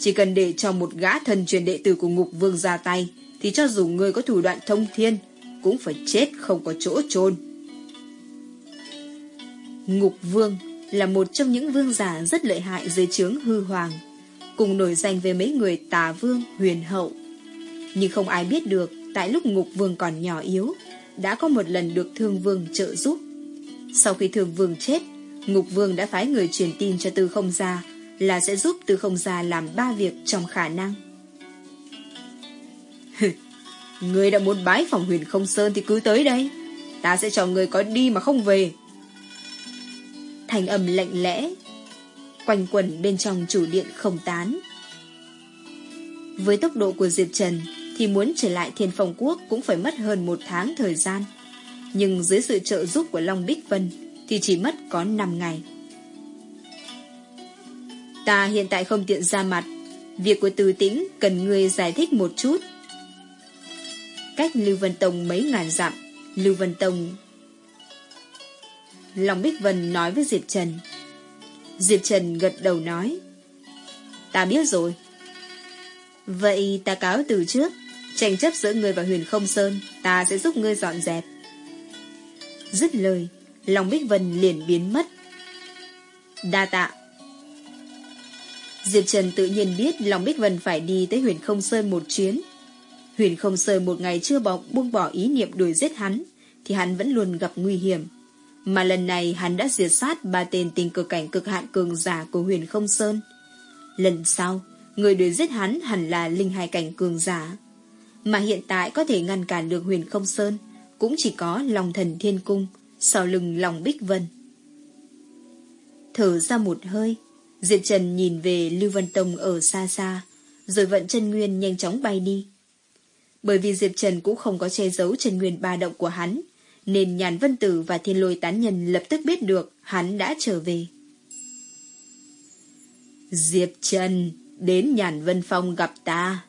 Speaker 2: Chỉ cần để cho một gã thần truyền đệ tử của ngục vương ra tay, thì cho dù ngươi có thủ đoạn thông thiên, cũng phải chết không có chỗ chôn. Ngục vương là một trong những vương giả rất lợi hại dưới trướng hư hoàng, cùng nổi danh về mấy người tà vương, huyền hậu. Nhưng không ai biết được, tại lúc ngục vương còn nhỏ yếu, đã có một lần được thương vương trợ giúp. Sau khi thương vương chết, Ngục Vương đã phái người truyền tin cho Tư Không Gia là sẽ giúp Tư Không Gia làm ba việc trong khả năng người đã muốn bái phòng huyền không sơn thì cứ tới đây. Ta sẽ cho người có đi mà không về. Thành âm lạnh lẽ, quanh quẩn bên trong chủ điện không tán. Với tốc độ của Diệp Trần thì muốn trở lại thiên phong quốc cũng phải mất hơn một tháng thời gian. Nhưng dưới sự trợ giúp của Long Bích Vân thì chỉ mất có 5 ngày. Ta hiện tại không tiện ra mặt, việc của từ tĩnh cần người giải thích một chút. Cách Lưu Vân Tông mấy ngàn dặm, Lưu Vân Tông... Long Bích Vân nói với Diệp Trần. Diệp Trần gật đầu nói. Ta biết rồi. Vậy ta cáo từ trước, tranh chấp giữa ngươi và huyền không sơn, ta sẽ giúp ngươi dọn dẹp. Dứt lời, Long Bích Vân liền biến mất. Đa tạ. Diệp Trần tự nhiên biết Long Bích Vân phải đi tới huyền không sơn một chuyến. Huyền không sơn một ngày chưa bỏ, buông bỏ ý niệm đuổi giết hắn, thì hắn vẫn luôn gặp nguy hiểm. Mà lần này hắn đã diệt sát ba tên tình cực cảnh cực hạn cường giả của huyền không sơn. Lần sau, người đuổi giết hắn hẳn là linh hai cảnh cường giả. Mà hiện tại có thể ngăn cản được huyền không sơn, cũng chỉ có lòng thần thiên cung, sau lưng lòng Bích Vân. Thở ra một hơi, Diệp Trần nhìn về Lưu Vân Tông ở xa xa, rồi vận chân nguyên nhanh chóng bay đi. Bởi vì Diệp Trần cũng không có che giấu trần nguyên ba động của hắn, nên Nhàn Vân Tử và Thiên Lôi Tán Nhân lập tức biết được hắn đã trở về. Diệp Trần, đến Nhàn Vân Phong gặp ta.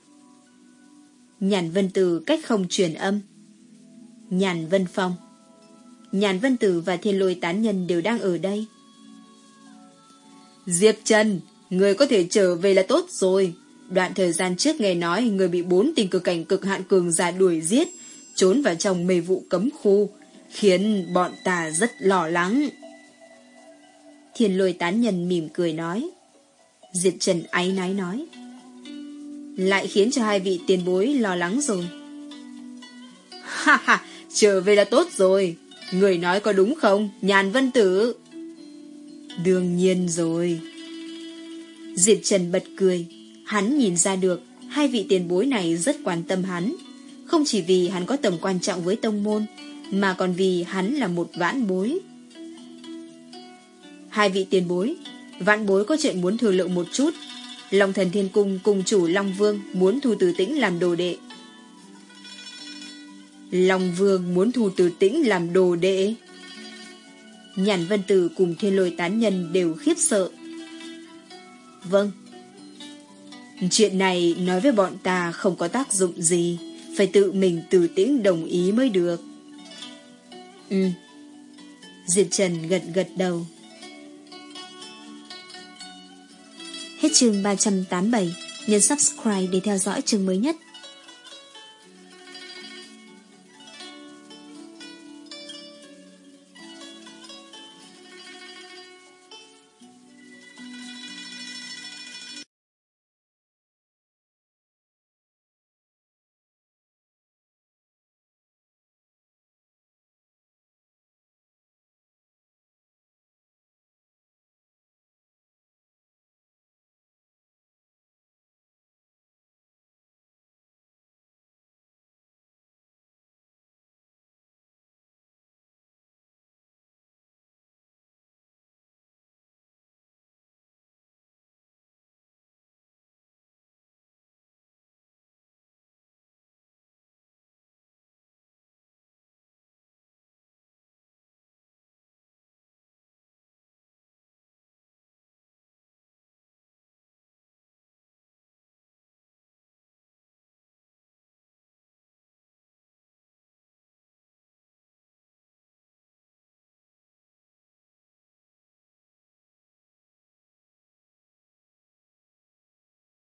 Speaker 2: Nhàn Vân Tử cách không truyền âm. Nhàn Vân Phong. Nhàn Vân Tử và Thiên Lôi Tán Nhân đều đang ở đây. Diệp Trần, người có thể trở về là tốt rồi. Đoạn thời gian trước nghe nói người bị bốn tình cực cảnh cực hạn cường giả đuổi giết, trốn vào trong mê vụ cấm khu, khiến bọn ta rất lo lắng.
Speaker 1: Thiên lôi tán nhân mỉm cười nói. Diệp Trần áy náy nói. Lại khiến cho hai vị tiền bối lo lắng rồi.
Speaker 2: Ha ha, trở về là tốt rồi. Người nói có đúng không, nhàn vân tử?
Speaker 1: Đương nhiên rồi. Diệp Trần bật cười. Hắn nhìn ra được hai vị tiền bối này rất quan tâm hắn. Không chỉ vì hắn có tầm quan trọng với tông môn, mà còn vì hắn là một vãn bối. Hai vị tiền bối, vãn bối có chuyện muốn thừa lượng một chút. Long thần thiên cung cùng chủ Long Vương muốn thu từ tĩnh làm đồ đệ. Long Vương muốn thu từ tĩnh làm đồ đệ. Nhàn Vân Tử cùng thiên lôi tán nhân đều khiếp sợ. Vâng. Chuyện này nói với bọn ta không có tác dụng gì, phải tự mình từ tĩnh đồng ý mới được. Ừ. Diệp Trần gật gật đầu. Hết chương 387, nhấn subscribe để theo dõi chương mới nhất.